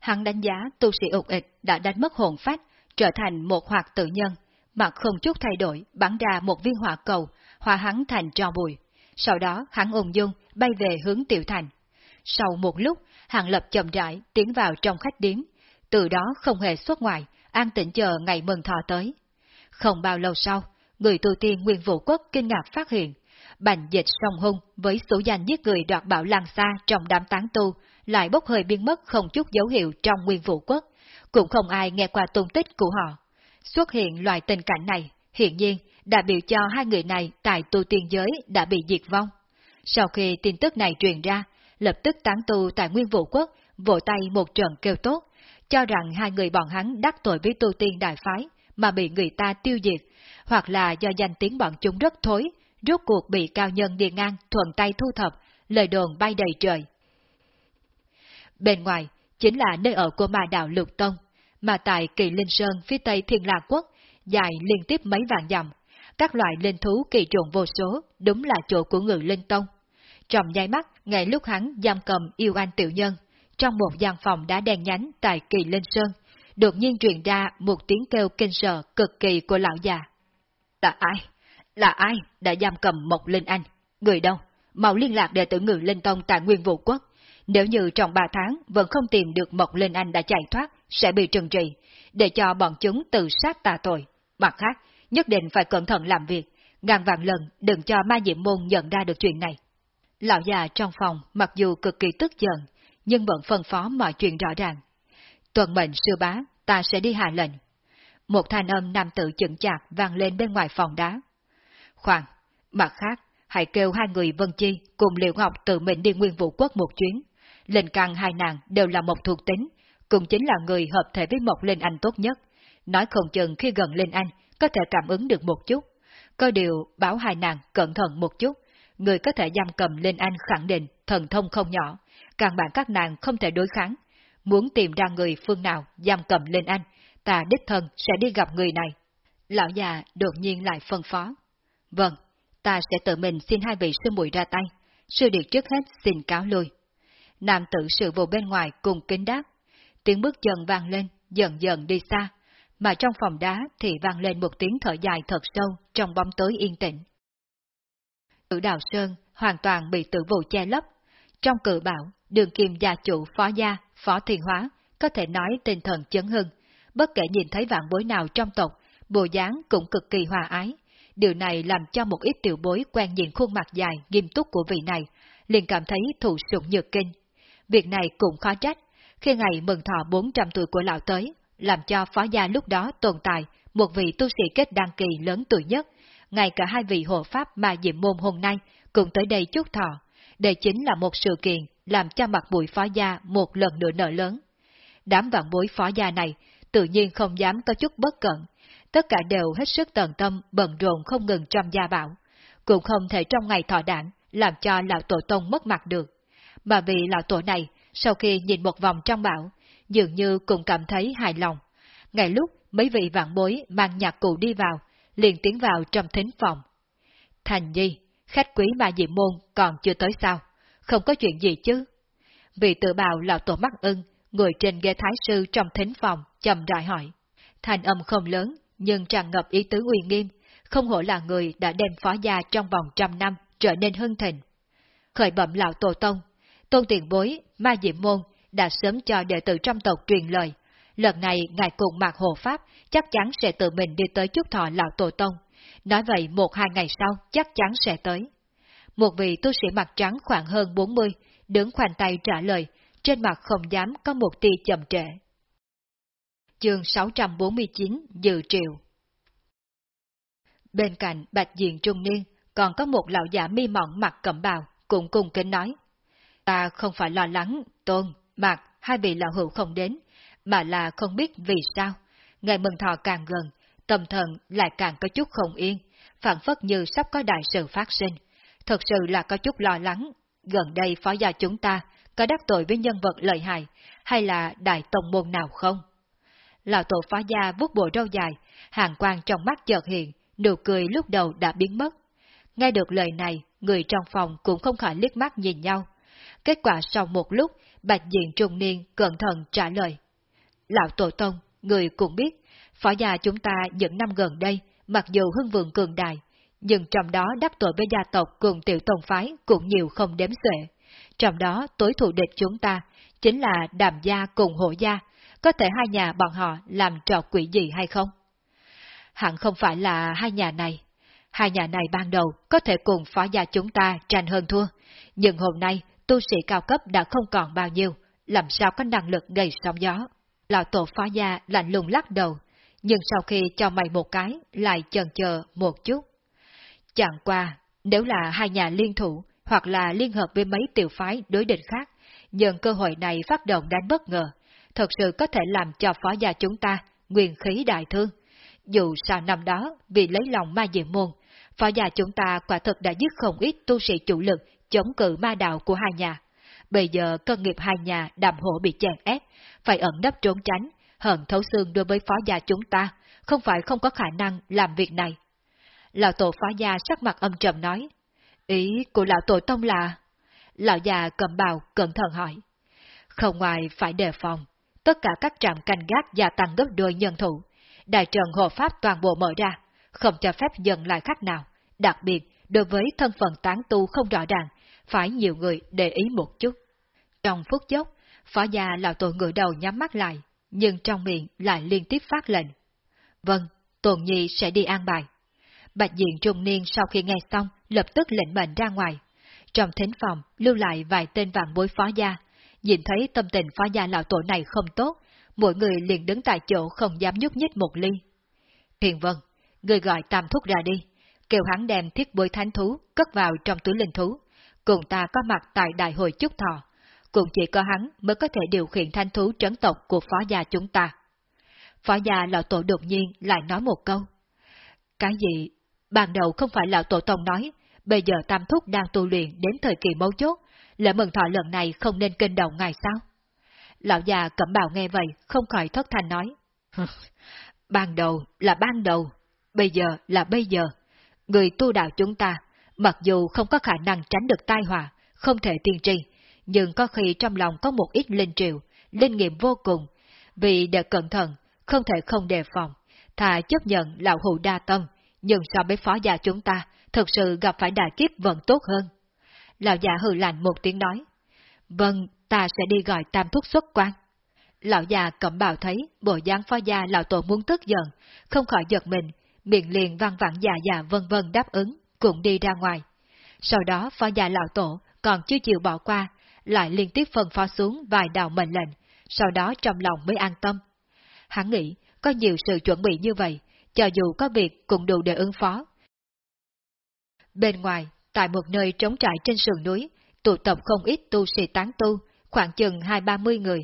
Hắn đánh giá tu sĩ ục ịch đã đánh mất hồn phách, trở thành một hoạt tự nhân, mặt không chút thay đổi, bắn ra một viên hỏa cầu, hòa hắn thành tro bụi. Sau đó hắn ung dung bay về hướng tiểu thành. Sau một lúc, hàng lập chậm rãi tiến vào trong khách điếm, từ đó không hề xuất ngoài, an tĩnh chờ ngày mừng thọ tới. Không bao lâu sau, người tu tiên nguyên vũ quốc kinh ngạc phát hiện, bành dịch song hung với số danh giết người đoạt bảo làng xa trong đám tán tu, lại bốc hơi biến mất không chút dấu hiệu trong nguyên vũ quốc, cũng không ai nghe qua tung tích của họ. Xuất hiện loại tình cảnh này, hiện nhiên đã biểu cho hai người này tại tu tiên giới đã bị diệt vong. Sau khi tin tức này truyền ra, lập tức tán tu tại nguyên vũ quốc vỗ tay một trận kêu tốt, cho rằng hai người bọn hắn đắc tội với tu tiên đại phái mà bị người ta tiêu diệt, hoặc là do danh tiếng bọn chúng rất thối, rốt cuộc bị cao nhân đi ngang thuận tay thu thập, lời đồn bay đầy trời. Bên ngoài, chính là nơi ở của ma đạo Lục Tông, mà tại kỳ Linh Sơn phía tây Thiên Lạc Quốc, dài liên tiếp mấy vạn dặm, các loại linh thú kỳ trùng vô số, đúng là chỗ của người Linh Tông. Trong nháy mắt, ngay lúc hắn giam cầm yêu anh tiểu nhân, trong một gian phòng đã đen nhánh tại kỳ Linh Sơn, đột nhiên truyền ra một tiếng kêu kinh sợ cực kỳ của lão già. Là ai? Là ai đã giam cầm Mộc Linh Anh? Người đâu? Mau liên lạc đệ tử ngự Linh Tông tại Nguyên Vũ Quốc. Nếu như trong ba tháng vẫn không tìm được Mộc Linh Anh đã chạy thoát, sẽ bị trừng trị, để cho bọn chúng tự sát tà tội. Mặt khác, nhất định phải cẩn thận làm việc, ngàn vạn lần đừng cho ma diệm môn nhận ra được chuyện này. Lão già trong phòng mặc dù cực kỳ tức giận, nhưng vẫn phân phó mọi chuyện rõ ràng. Tuần mệnh sư bá, ta sẽ đi hạ lệnh. Một thanh âm nam tự chững chạc vang lên bên ngoài phòng đá. Khoan, mặt khác, hãy kêu hai người Vân Chi cùng Liệu Ngọc tự mình đi nguyên vũ quốc một chuyến. Lên căn hai nàng đều là một thuộc tính, cũng chính là người hợp thể với một Linh Anh tốt nhất. Nói không chừng khi gần Linh Anh, có thể cảm ứng được một chút. Có điều bảo hai nàng cẩn thận một chút, người có thể giam cầm lên Anh khẳng định thần thông không nhỏ, càng bạn các nàng không thể đối kháng. Muốn tìm ra người phương nào giam cầm lên Anh, ta đích thân sẽ đi gặp người này. Lão già đột nhiên lại phân phó. Vâng, ta sẽ tự mình xin hai vị sư muội ra tay. Sư điệt trước hết xin cáo lui. Nam tử sự vụ bên ngoài cùng kính đáp. Tiếng bước chân vang lên, dần dần đi xa, mà trong phòng đá thì vang lên một tiếng thở dài thật sâu trong bóng tối yên tĩnh. Tử Đào Sơn hoàn toàn bị tử vụ che lấp. Trong cự bảo, đường kim gia chủ phó gia, phó thiền hóa, có thể nói tinh thần chấn hưng. Bất kể nhìn thấy vạn bối nào trong tộc, bộ dáng cũng cực kỳ hòa ái. Điều này làm cho một ít tiểu bối quen nhìn khuôn mặt dài, nghiêm túc của vị này, liền cảm thấy thụ sủng nhược kinh. Việc này cũng khó trách, khi ngày mừng thọ 400 tuổi của lão tới, làm cho phó gia lúc đó tồn tại một vị tu sĩ kết đăng kỳ lớn tuổi nhất, ngay cả hai vị hộ pháp mà diệm môn hôm nay cũng tới đây chúc thọ. Đây chính là một sự kiện làm cho mặt bụi phó gia một lần nữa nợ lớn. Đám vạn bối phó gia này tự nhiên không dám có chút bất cẩn, tất cả đều hết sức tận tâm bận rộn không ngừng trong gia bảo, cũng không thể trong ngày thọ đảng làm cho lão tổ tông mất mặt được. Mà vì lão tổ này, sau khi nhìn một vòng trong bảo, dường như cũng cảm thấy hài lòng. Ngay lúc mấy vị vạn bối mang nhạc cụ đi vào, liền tiến vào trong thính phòng. Thành nhi, khách quý mà diệm môn còn chưa tới sao? Không có chuyện gì chứ? Vị tự bào lão tổ mắt ưng, ngồi trên ghế thái sư trong thính phòng, chậm rãi hỏi. Thành âm không lớn, nhưng tràn ngập ý tứ uy nghiêm, không hổ là người đã đem phó gia trong vòng trăm năm trở nên hưng thịnh. Khởi bẩm lão tổ tông, tôn tiền bối, ma diệm môn, đã sớm cho đệ tử trong tộc truyền lời. Lần này ngài cùng Mạc Hồ Pháp chắc chắn sẽ tự mình đi tới chúc thọ lão tổ tông. Nói vậy một hai ngày sau chắc chắn sẽ tới. Một vị tu sĩ mặt trắng khoảng hơn 40, đứng khoanh tay trả lời, trên mặt không dám có một tia chậm trễ. Chương 649 Dự Triệu Bên cạnh bạch diện trung niên, còn có một lão giả mi mỏng mặt cẩm bào, cũng cùng kính nói. Ta không phải lo lắng, tôn, mặt, hai vị lão hữu không đến, mà là không biết vì sao. Ngày mừng thọ càng gần, tâm thần lại càng có chút không yên, phản phất như sắp có đại sự phát sinh. Thật sự là có chút lo lắng, gần đây phó gia chúng ta có đắc tội với nhân vật lợi hại, hay là đại tông môn nào không? Lão tổ phó gia vuốt bộ râu dài, hàng quang trong mắt chợt hiện, nụ cười lúc đầu đã biến mất. Nghe được lời này, người trong phòng cũng không khỏi liếc mắt nhìn nhau. Kết quả sau một lúc, Bạch Diện Trung Niên cẩn thận trả lời. Lão Tổ Tông, người cũng biết, phó gia chúng ta những năm gần đây, mặc dù hưng vượng cường đại, nhưng trong đó đắc tội với gia tộc cùng tiểu tông phái cũng nhiều không đếm xuể. Trong đó tối thủ địch chúng ta chính là đàm gia cùng hộ gia, có thể hai nhà bọn họ làm trò quỷ gì hay không? Hẳn không phải là hai nhà này. Hai nhà này ban đầu có thể cùng phó gia chúng ta tranh hơn thua, nhưng hôm nay tu sĩ cao cấp đã không còn bao nhiêu, làm sao có năng lực gây sóng gió. Lão tổ phó gia lạnh lùng lắc đầu, nhưng sau khi cho mày một cái, lại chần chờ một chút. Chẳng qua, nếu là hai nhà liên thủ, hoặc là liên hợp với mấy tiểu phái đối địch khác, nhận cơ hội này phát động đánh bất ngờ, thật sự có thể làm cho phó gia chúng ta nguyên khí đại thương. Dù sao năm đó, vì lấy lòng ma diệm môn, phó gia chúng ta quả thật đã giết không ít tu sĩ chủ lực chống cự ma đạo của hai nhà. Bây giờ cơ nghiệp hai nhà đàm hổ bị chèn ép, phải ẩn nấp trốn tránh, hận thấu xương đối với phó gia chúng ta, không phải không có khả năng làm việc này. Lão tổ phó gia sắc mặt âm trầm nói, ý của lão tổ tông là... Lão già cầm bào cẩn thận hỏi. Không ngoài phải đề phòng, tất cả các trạm canh gác gia tăng gấp đôi nhân thủ, đại trận hộ pháp toàn bộ mở ra, không cho phép dần lại khách nào, đặc biệt đối với thân phận tán tu không rõ ràng, phải nhiều người để ý một chút. Trong phút chốc, phó gia lão tổ ngửa đầu nhắm mắt lại, nhưng trong miệng lại liên tiếp phát lệnh. Vâng, Tồn Nhi sẽ đi an bài. Bạch diện trung niên sau khi nghe xong, lập tức lệnh mệnh ra ngoài. Trong thính phòng, lưu lại vài tên vạn bối phó gia. Nhìn thấy tâm tình phó gia lão tổ này không tốt, mỗi người liền đứng tại chỗ không dám nhúc nhích một ly. Thiền Vân, người gọi tam thúc ra đi, kêu hắn đem thiết bối thánh thú cất vào trong túi linh thú, cùng ta có mặt tại đại hội chúc thọ. Cũng chỉ có hắn mới có thể điều khiển thanh thú trấn tộc của phó gia chúng ta. Phó gia lão tổ đột nhiên lại nói một câu. Cái gì? Ban đầu không phải lão tổ tông nói, bây giờ tam thúc đang tu luyện đến thời kỳ mấu chốt, lễ mừng thọ lần này không nên kinh động ngài sao? Lão già cẩm bào nghe vậy, không khỏi thất thanh nói. ban đầu là ban đầu, bây giờ là bây giờ. Người tu đạo chúng ta, mặc dù không có khả năng tránh được tai họa, không thể tiên tri, nhưng có khi trong lòng có một ít linh triệu, linh nghiệm vô cùng, vì để cẩn thận, không thể không đề phòng, thà chấp nhận lão hụ đa tâm, nhưng so với phó gia chúng ta, thật sự gặp phải đại kiếp vẫn tốt hơn. Lão già hừ lạnh một tiếng nói, vâng, ta sẽ đi gọi tam thúc xuất quan. Lão già cẩm bào thấy bộ dáng phó gia lão tổ muốn tức giận, không khỏi giật mình, miệng liền vang vẳng già già vân vân đáp ứng, cũng đi ra ngoài. Sau đó phó gia lão tổ còn chưa chịu bỏ qua, lại liên tiếp phân phó xuống vài đạo mệnh lệnh, sau đó trong lòng mới an tâm. Hắn nghĩ, có nhiều sự chuẩn bị như vậy, cho dù có việc cũng đủ để ứng phó. Bên ngoài, tại một nơi trống trải trên sườn núi, tụ tập không ít tu sĩ tán tu, khoảng chừng hai ba mươi người.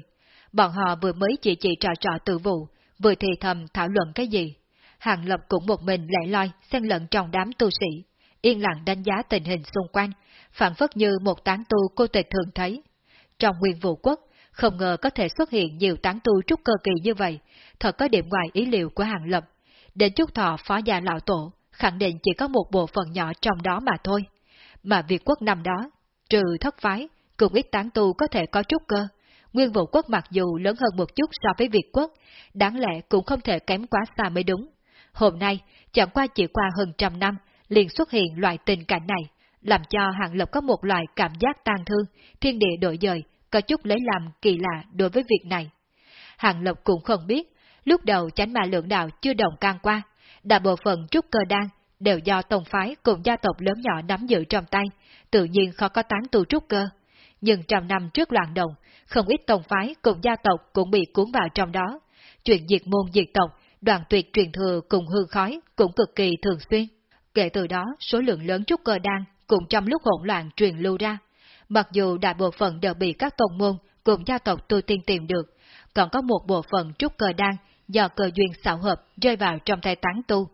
Bọn họ vừa mới chỉ chỉ trò trò tự vụ, vừa thì thầm thảo luận cái gì. Hàng Lập cũng một mình lẻ loi, xen lẫn trong đám tu sĩ, yên lặng đánh giá tình hình xung quanh, phản phất như một tán tu cô tịch thường thấy. Trong nguyên vụ quốc, không ngờ có thể xuất hiện nhiều tán tu trúc cơ kỳ như vậy, thật có điểm ngoài ý liệu của Hàng Lập. Đến chút thọ phó gia lão tổ, khẳng định chỉ có một bộ phận nhỏ trong đó mà thôi. Mà Việt quốc năm đó, trừ thất phái, cùng ít tán tu có thể có trúc cơ. Nguyên vụ quốc mặc dù lớn hơn một chút so với Việt quốc, đáng lẽ cũng không thể kém quá xa mới đúng. Hôm nay, chẳng qua chỉ qua hơn trăm năm, liền xuất hiện loại tình cảnh này, làm cho Hàng Lập có một loại cảm giác tan thương, thiên địa đổi dời, có chút lấy làm kỳ lạ đối với việc này. Hàng Lập cũng không biết, lúc đầu chánh mà lượng đạo chưa đồng can qua, đại bộ phận trúc cơ đan đều do tông phái cùng gia tộc lớn nhỏ nắm giữ trong tay, tự nhiên khó có tán tu trúc cơ. Nhưng trong năm trước loạn động, không ít tông phái cùng gia tộc cũng bị cuốn vào trong đó. Chuyện diệt môn diệt tộc, đoàn tuyệt truyền thừa cùng hương khói cũng cực kỳ thường xuyên. Kể từ đó, số lượng lớn trúc cơ đan cũng trong lúc hỗn loạn truyền lưu ra. Mặc dù đại bộ phận đều bị các tông môn cùng gia tộc tu tiên tìm được, còn có một bộ phận trúc cơ đan do cơ duyên xảo hợp rơi vào trong tay tán tu.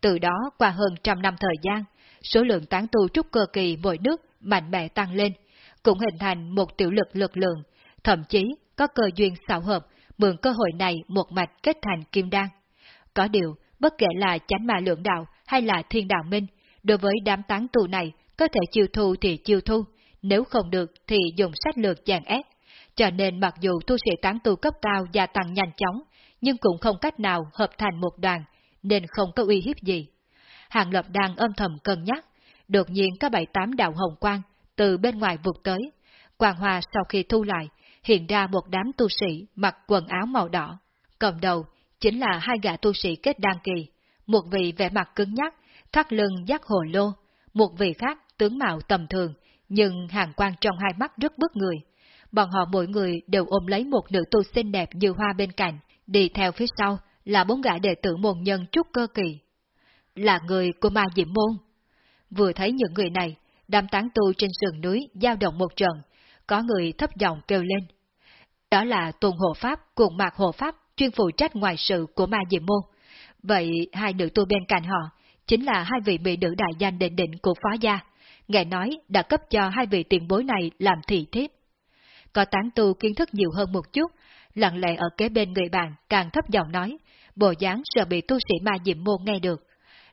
Từ đó qua hơn trăm năm thời gian, số lượng tán tu trúc cơ kỳ mỗi nước mạnh mẽ tăng lên, cũng hình thành một tiểu lực lực lượng, thậm chí có cơ duyên xảo hợp mượn cơ hội này một mạch kết thành kim đan. Có điều, bất kể là chánh ma lượng đạo hay là thiên đạo minh, đối với đám tán tu này có thể chiêu thu thì chiêu thu, nếu không được thì dùng sách lược chèn ép, cho nên mặc dù tu sĩ tán tu cấp cao gia tăng nhanh chóng, nhưng cũng không cách nào hợp thành một đoàn, nên không có uy hiếp gì. Hàng Lập đang âm thầm cân nhắc, đột nhiên có bảy tám đạo hồng quang từ bên ngoài vụt tới. Quang hoa sau khi thu lại, hiện ra một đám tu sĩ mặc quần áo màu đỏ. Cầm đầu chính là hai gã tu sĩ kết đan kỳ, một vị vẻ mặt cứng nhắc, thắt lưng giác hồ lô, một vị khác tướng mạo tầm thường, nhưng hàng quang trong hai mắt rất bức người. Bọn họ mỗi người đều ôm lấy một nữ tu xinh đẹp như hoa bên cạnh, đi theo phía sau là bốn gã đệ tử môn nhân trúc cơ kỳ. Là người của ma diễm môn. Vừa thấy những người này, đám tán tu trên sườn núi giao động một trận, có người thấp giọng kêu lên. Đó là tuần hộ pháp cùng mạc hộ pháp chuyên phụ trách ngoại sự của ma diệm môn. Vậy hai nữ tu bên cạnh họ chính là hai vị mỹ nữ đại danh định định của phó gia. Nghe nói đã cấp cho hai vị tiền bối này làm thị thiếp. Có tán tu kiến thức nhiều hơn một chút, lặng lẽ ở kế bên người bạn càng thấp giọng nói, bộ dáng sợ bị tu sĩ ma diệm môn nghe được.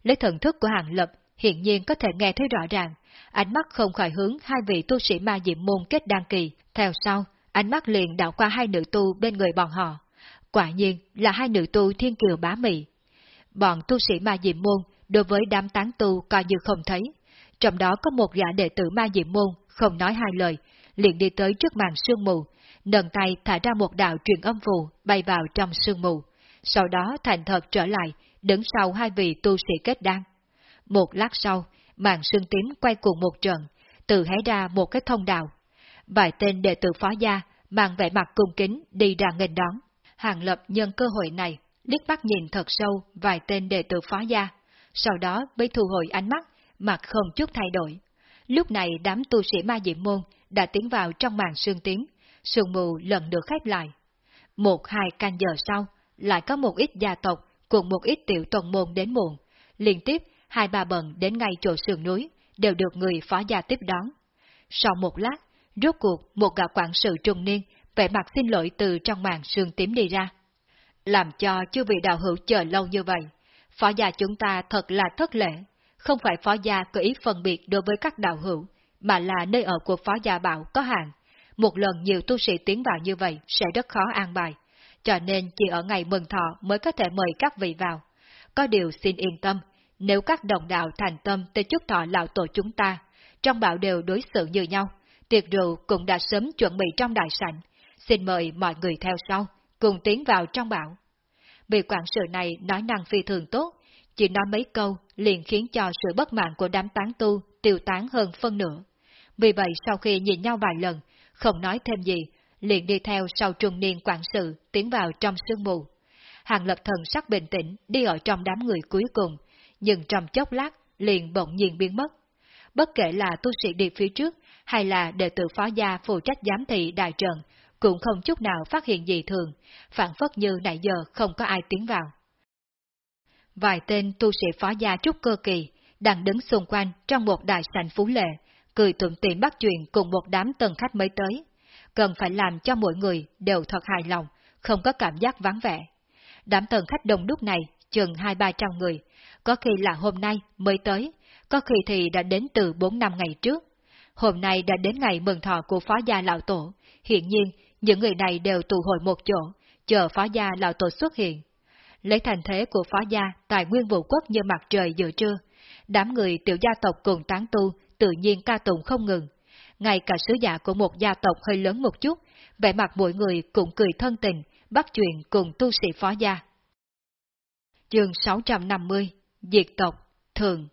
Lấy thần thức của hàng lập hiện nhiên có thể nghe thấy rõ ràng, ánh mắt không khỏi hướng hai vị tu sĩ ma diệm môn kết đăng kỳ, theo sau, ánh mắt liền đảo qua hai nữ tu bên người bọn họ. Quả nhiên là hai nữ tu thiên kiều bá mị. Bọn tu sĩ ma diệm môn đối với đám tán tu coi như không thấy, trong đó có một gã đệ tử ma diệm môn không nói hai lời, liền đi tới trước màn sương mù, nâng tay thả ra một đạo truyền âm phù bay vào trong sương mù, sau đó thành thật trở lại, đứng sau hai vị tu sĩ kết đan. Một lát sau, màn sương tím quay cuồng một trận, tự hé ra một cái thông đạo. Vài tên đệ tử phó gia mang vẻ mặt cung kính đi ra nghênh đón. Hàng Lập nhân cơ hội này, liếc mắt nhìn thật sâu vài tên đệ tử phó gia, sau đó mới thu hồi ánh mắt, mặt không chút thay đổi. Lúc này đám tu sĩ ma diệm môn đã tiến vào trong màn sương tím, sương mù lần được khép lại. Một hai canh giờ sau, lại có một ít gia tộc cùng một ít tiểu tông môn đến muộn, liên tiếp hai ba bận đến ngay chỗ sườn núi, đều được người phó gia tiếp đón. Sau một lát, rốt cuộc một gã quản sự trung niên, vẻ mặt xin lỗi từ trong màn sương tím đi ra. Làm cho chư vị đạo hữu chờ lâu như vậy, phó gia chúng ta thật là thất lễ, không phải phó gia có ý phân biệt đối với các đạo hữu, mà là nơi ở của phó gia bảo có hạn. Một lần nhiều tu sĩ tiến vào như vậy sẽ rất khó an bài, cho nên chỉ ở ngày mừng thọ mới có thể mời các vị vào. Có điều xin yên tâm, nếu các đồng đạo thành tâm tới chúc thọ lão tổ chúng ta, trong bảo đều đối xử như nhau, tiệc rượu cũng đã sớm chuẩn bị trong đại sảnh, xin mời mọi người theo sau, cùng tiến vào trong bảo. Vị quản sự này nói năng phi thường tốt, chỉ nói mấy câu liền khiến cho sự bất mãn của đám tán tu tiêu tán hơn phân nửa. Vì vậy sau khi nhìn nhau vài lần, không nói thêm gì, liền đi theo sau trung niên quản sự tiến vào trong sương mù. Hàng lập thần sắc bình tĩnh đi ở trong đám người cuối cùng, nhưng trong chốc lát liền bỗng nhiên biến mất. Bất kể là tu sĩ đi phía trước hay là đệ tử phó gia phụ trách giám thị đại trận, cũng không chút nào phát hiện gì thường, phản phất như nãy giờ không có ai tiến vào. Vài tên tu sĩ phó gia trúc cơ kỳ đang đứng xung quanh trong một đại sảnh phú lệ, cười tụm tiện bắt chuyện cùng một đám tân khách mới tới. Cần phải làm cho mỗi người đều thật hài lòng, không có cảm giác vắng vẻ. Đám tân khách đông đúc này chừng hai ba trăm người, có khi là hôm nay mới tới, có khi thì đã đến từ bốn năm ngày trước. Hôm nay đã đến ngày mừng thọ của phó gia lão tổ, hiện nhiên những người này đều tụ hội một chỗ, chờ phó gia lão tổ xuất hiện. Lấy thành thế của phó gia tại nguyên vũ quốc như mặt trời giữa trưa, đám người tiểu gia tộc cùng tán tu tự nhiên ca tụng không ngừng. Ngay cả sứ giả của một gia tộc hơi lớn một chút, vẻ mặt mỗi người cũng cười thân tình, bắt chuyện cùng tu sĩ phó gia. Chương 650 Diệt tộc, Thường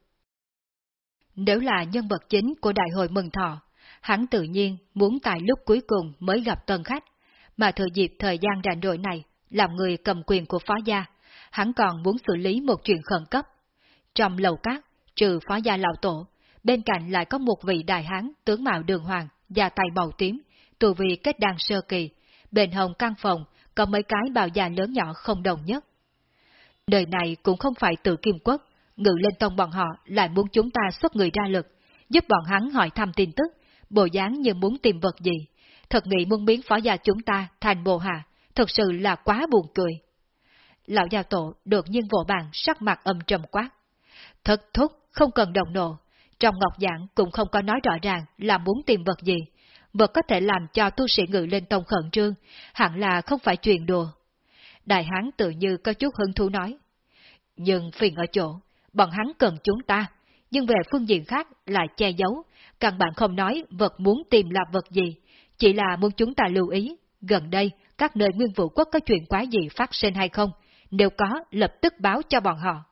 Nếu là nhân vật chính của đại hội mừng thọ, hắn tự nhiên muốn tại lúc cuối cùng mới gặp tân khách, mà thừa dịp thời gian rảnh rỗi này, làm người cầm quyền của phó gia, hắn còn muốn xử lý một chuyện khẩn cấp. Trong lầu cát, trừ phó gia lão tổ, bên cạnh lại có một vị đại hán tướng mạo đường hoàng, da tay màu tím, tù vị kết đàn sơ kỳ, bên hồng căn phòng có mấy cái bào da lớn nhỏ không đồng nhất. Đời này cũng không phải tự kim quốc, ngự lên tông bọn họ lại muốn chúng ta xuất người ra lực, giúp bọn hắn hỏi thăm tin tức, bộ dáng như muốn tìm vật gì. Thật nghĩ muốn biến phó gia chúng ta thành bộ hạ, thật sự là quá buồn cười. Lão gia tổ đột nhiên vỗ bàn sắc mặt âm trầm quát. Thật thúc, không cần đồng nộ. Trong ngọc giảng cũng không có nói rõ ràng là muốn tìm vật gì. vật có thể làm cho tu sĩ ngự lên tông khẩn trương, hẳn là không phải chuyện đùa. Đại hán tự như có chút hứng thú nói. Nhưng phiền ở chỗ, bọn hắn cần chúng ta, nhưng về phương diện khác lại che giấu, căn bản không nói vật muốn tìm là vật gì, chỉ là muốn chúng ta lưu ý, gần đây các nơi nguyên vũ quốc có chuyện quá gì phát sinh hay không, nếu có lập tức báo cho bọn họ.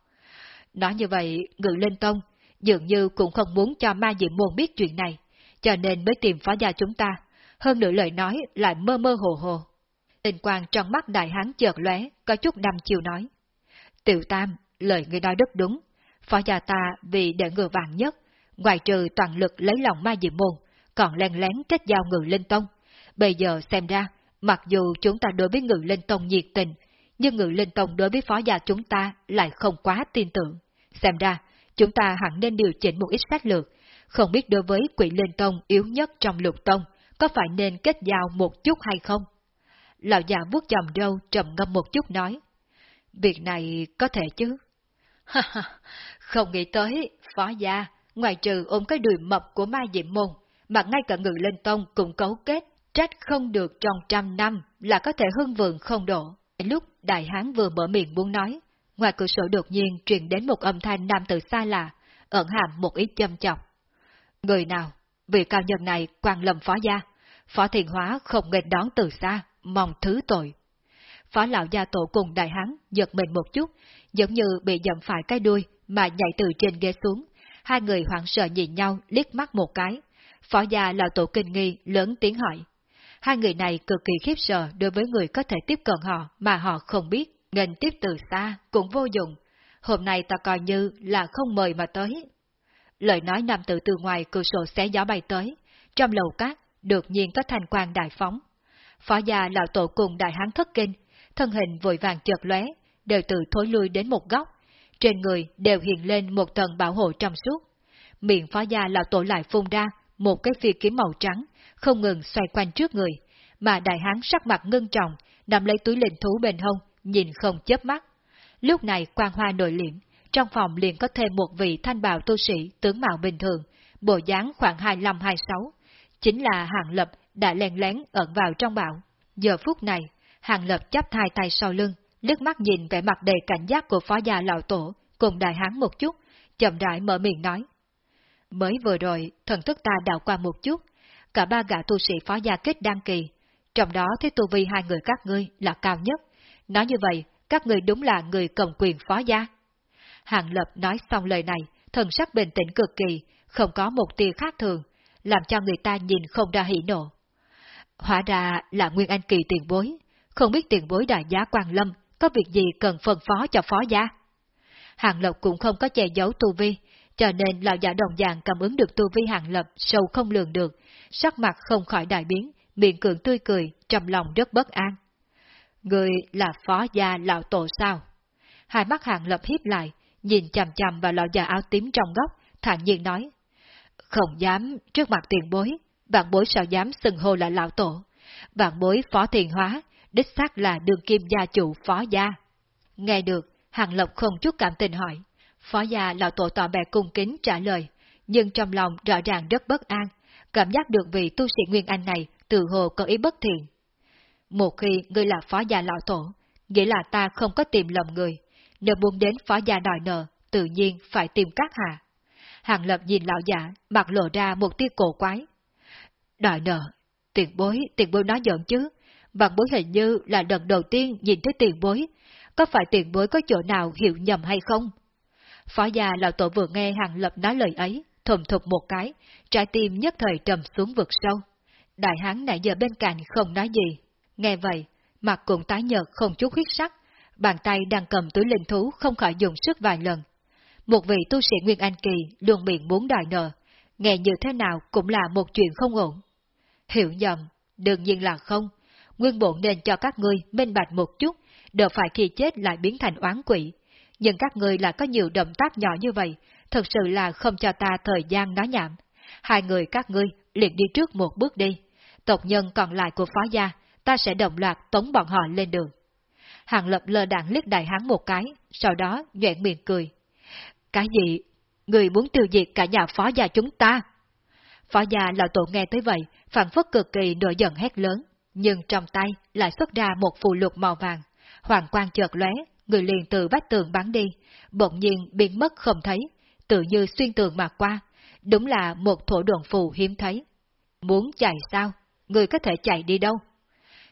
Nói như vậy, ngự lên tông, dường như cũng không muốn cho ma diệm môn biết chuyện này, cho nên mới tìm phó gia chúng ta, hơn nữa lời nói lại mơ mơ hồ hồ. Tình quang trong mắt đại hán chợt lóe, có chút đăm chiều nói. Tiểu Tam, lời người nói rất đúng, phó gia ta vì để ngừa vàng nhất, ngoài trừ toàn lực lấy lòng ma diệm môn, còn len lén kết giao ngự linh tông. Bây giờ xem ra, mặc dù chúng ta đối với ngự linh tông nhiệt tình, nhưng ngự linh tông đối với phó gia chúng ta lại không quá tin tưởng. Xem ra, chúng ta hẳn nên điều chỉnh một ít sách lược, không biết đối với quỷ linh tông yếu nhất trong lục tông, có phải nên kết giao một chút hay không? Lão già vuốt dòng râu trầm ngâm một chút nói. Việc này có thể chứ? Không nghĩ tới, phó gia, ngoài trừ ôm cái đùi mập của Mai Diệm Môn, mà ngay cả ngự lên tông cũng cấu kết, trách không được trong trăm năm là có thể hưng vượng không độ. Lúc đại hán vừa mở miệng muốn nói, ngoài cửa sổ đột nhiên truyền đến một âm thanh nam từ xa lạ, ẩn hàm một ít châm chọc. Người nào? Vị cao nhân này quan lầm phó gia. Phó thiền hóa không nghênh đón từ xa, mong thứ tội. Phó lão gia tổ cùng đại hán giật mình một chút, giống như bị dậm phải cái đuôi mà nhảy từ trên ghế xuống. Hai người hoảng sợ nhìn nhau liếc mắt một cái. Phó gia lão tổ kinh nghi lớn tiếng hỏi. Hai người này cực kỳ khiếp sợ đối với người có thể tiếp cận họ mà họ không biết, nghênh tiếp từ xa cũng vô dụng. Hôm nay ta coi như là không mời mà tới. Lời nói nam tử từ ngoài cửa sổ xé gió bay tới, trong lầu cát đột nhiên có thành quang đại phóng. Phó gia lão tổ cùng đại hán thất kinh, thân hình vội vàng chợt lóe, đều tự thối lui đến một góc, trên người đều hiện lên một tầng bảo hộ trong suốt. Miệng phó gia lão tổ lại phun ra một cái phi kiếm màu trắng, không ngừng xoay quanh trước người, mà đại hán sắc mặt ngưng trọng, nằm lấy túi linh thú bên hông, nhìn không chớp mắt. Lúc này quang hoa nội liễm, trong phòng liền có thêm một vị thanh bào tu sĩ tướng mạo bình thường, bộ dáng khoảng 25-26, chính là Hàng Lập đã lén lén ẩn vào trong bảo. Giờ phút này, Hàng Lập chấp hai tay sau lưng, liếc mắt nhìn vẻ mặt đầy cảnh giác của phó gia lão tổ cùng đại hán một chút, chậm rãi mở miệng nói. Mới vừa rồi, thần thức ta đảo qua một chút, cả ba gã tu sĩ phó gia kết đăng kỳ, trong đó thế tu vi hai người các ngươi là cao nhất. Nói như vậy, các ngươi đúng là người cầm quyền phó gia. Hàng Lập nói xong lời này, thần sắc bình tĩnh cực kỳ, không có một tia khác thường, làm cho người ta nhìn không ra hỉ nộ. Hóa ra là Nguyên Anh Kỳ tiền bối, không biết tiền bối đại giá Quang Lâm có việc gì cần phân phó cho phó gia. Hàng Lập cũng không có che giấu tu vi, cho nên lão giả đồng dạng cảm ứng được tu vi Hàng Lập sâu không lường được, sắc mặt không khỏi đại biến, miệng cường tươi cười, trầm lòng rất bất an. Người là phó gia lão tổ sao? Hai mắt Hàng Lập hiếp lại, nhìn chằm chằm vào lão già áo tím trong góc, thản nhiên nói. Không dám, trước mặt tiền bối, vạn bối sao dám xưng hô là lão tổ. Vạn bối phó thiền hóa, đích xác là đường kim gia chủ phó gia. Nghe được, Hàng Lộc không chút cảm tình hỏi. Phó gia lão tổ tỏ bè cung kính trả lời, nhưng trong lòng rõ ràng rất bất an, cảm giác được vị tu sĩ Nguyên Anh này từ hồ có ý bất thiện. Một khi ngươi là phó gia lão tổ, nghĩa là ta không có tìm lầm người, nếu muốn đến phó gia đòi nợ, tự nhiên phải tìm các hạ. Hàng lập nhìn lão giả, mặt lộ ra một tia cổ quái. Đòi nợ, tiền bối, tiền bối nói giỡn chứ, vạn bối hình như là lần đầu tiên nhìn thấy tiền bối, có phải tiền bối có chỗ nào hiểu nhầm hay không? Phó già lão tổ vừa nghe hàng lập nói lời ấy, thầm thục một cái, trái tim nhất thời trầm xuống vực sâu. Đại hán nãy giờ bên cạnh không nói gì. Nghe vậy, mặt cũng tái nhợt không chút huyết sắc, bàn tay đang cầm túi linh thú không khỏi dùng sức vài lần. Một vị tu sĩ Nguyên Anh Kỳ luôn miệng muốn đòi nợ, nghe như thế nào cũng là một chuyện không ổn. Hiểu nhầm, đương nhiên là không. Nguyên bổn nên cho các ngươi minh bạch một chút, đỡ phải khi chết lại biến thành oán quỷ. Nhưng các ngươi là có nhiều động tác nhỏ như vậy, thật sự là không cho ta thời gian nói nhảm. Hai người các ngươi liền đi trước một bước đi. Tộc nhân còn lại của phó gia, ta sẽ đồng loạt tống bọn họ lên đường. Hàng lập lơ đạn liếc đại hán một cái, sau đó nhẹn miệng cười. Cái gì? Người muốn tiêu diệt cả nhà phó gia chúng ta? Phó gia lão tổ nghe tới vậy, phản phất cực kỳ nổi giận hét lớn, nhưng trong tay lại xuất ra một phù lục màu vàng. Hoàng quang chợt lóe, người liền từ vách tường bắn đi, bỗng nhiên biến mất không thấy, tự như xuyên tường mà qua, đúng là một thổ đồn phù hiếm thấy. Muốn chạy sao? Người có thể chạy đi đâu?